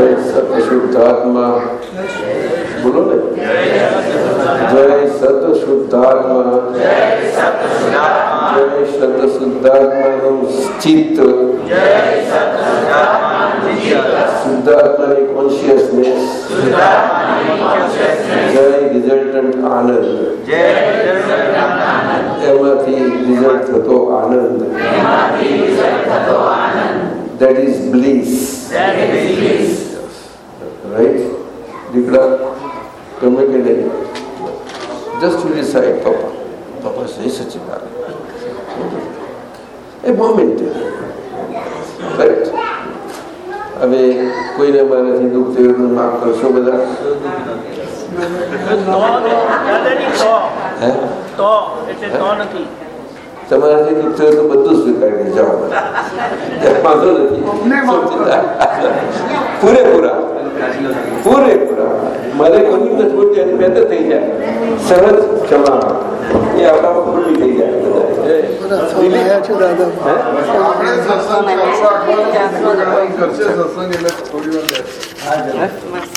જય સતશુદ્ધાત્મા બોલો ને જય સતશુદ્ધાત્મા જય સતશુદ્ધાત્માનું ચિત્ત શુદ્ધાત્માની કોન્શિયસનેસ જય રિઝલ્ટન્ટ આનંદ એમાંથી રિઝલ્ટ થતો આનંદ દેટ ઇઝ બ્લીસ રાઈટ દીકરા તમે કે નહીં જસ્ટ યુ ડિસાઇડ પપ્પા પપ્પા સહી સચિદાન એ મોમેન્ટ રાઈટ હવે કોઈને મારાથી દુઃખ થયું માફ કરશો બધા હે તો એટલે તો નથી તમારાથી દુઃખ થયું તો બધું સ્વીકારી જાઓ વાંધો નથી પૂરેપૂરા પૂરેપૂરા મારે કોઈ નથી બોલતી અને બેટર થઈ જાય સહજ ક્ષમા એ આપણામાં ખોટી થઈ જાય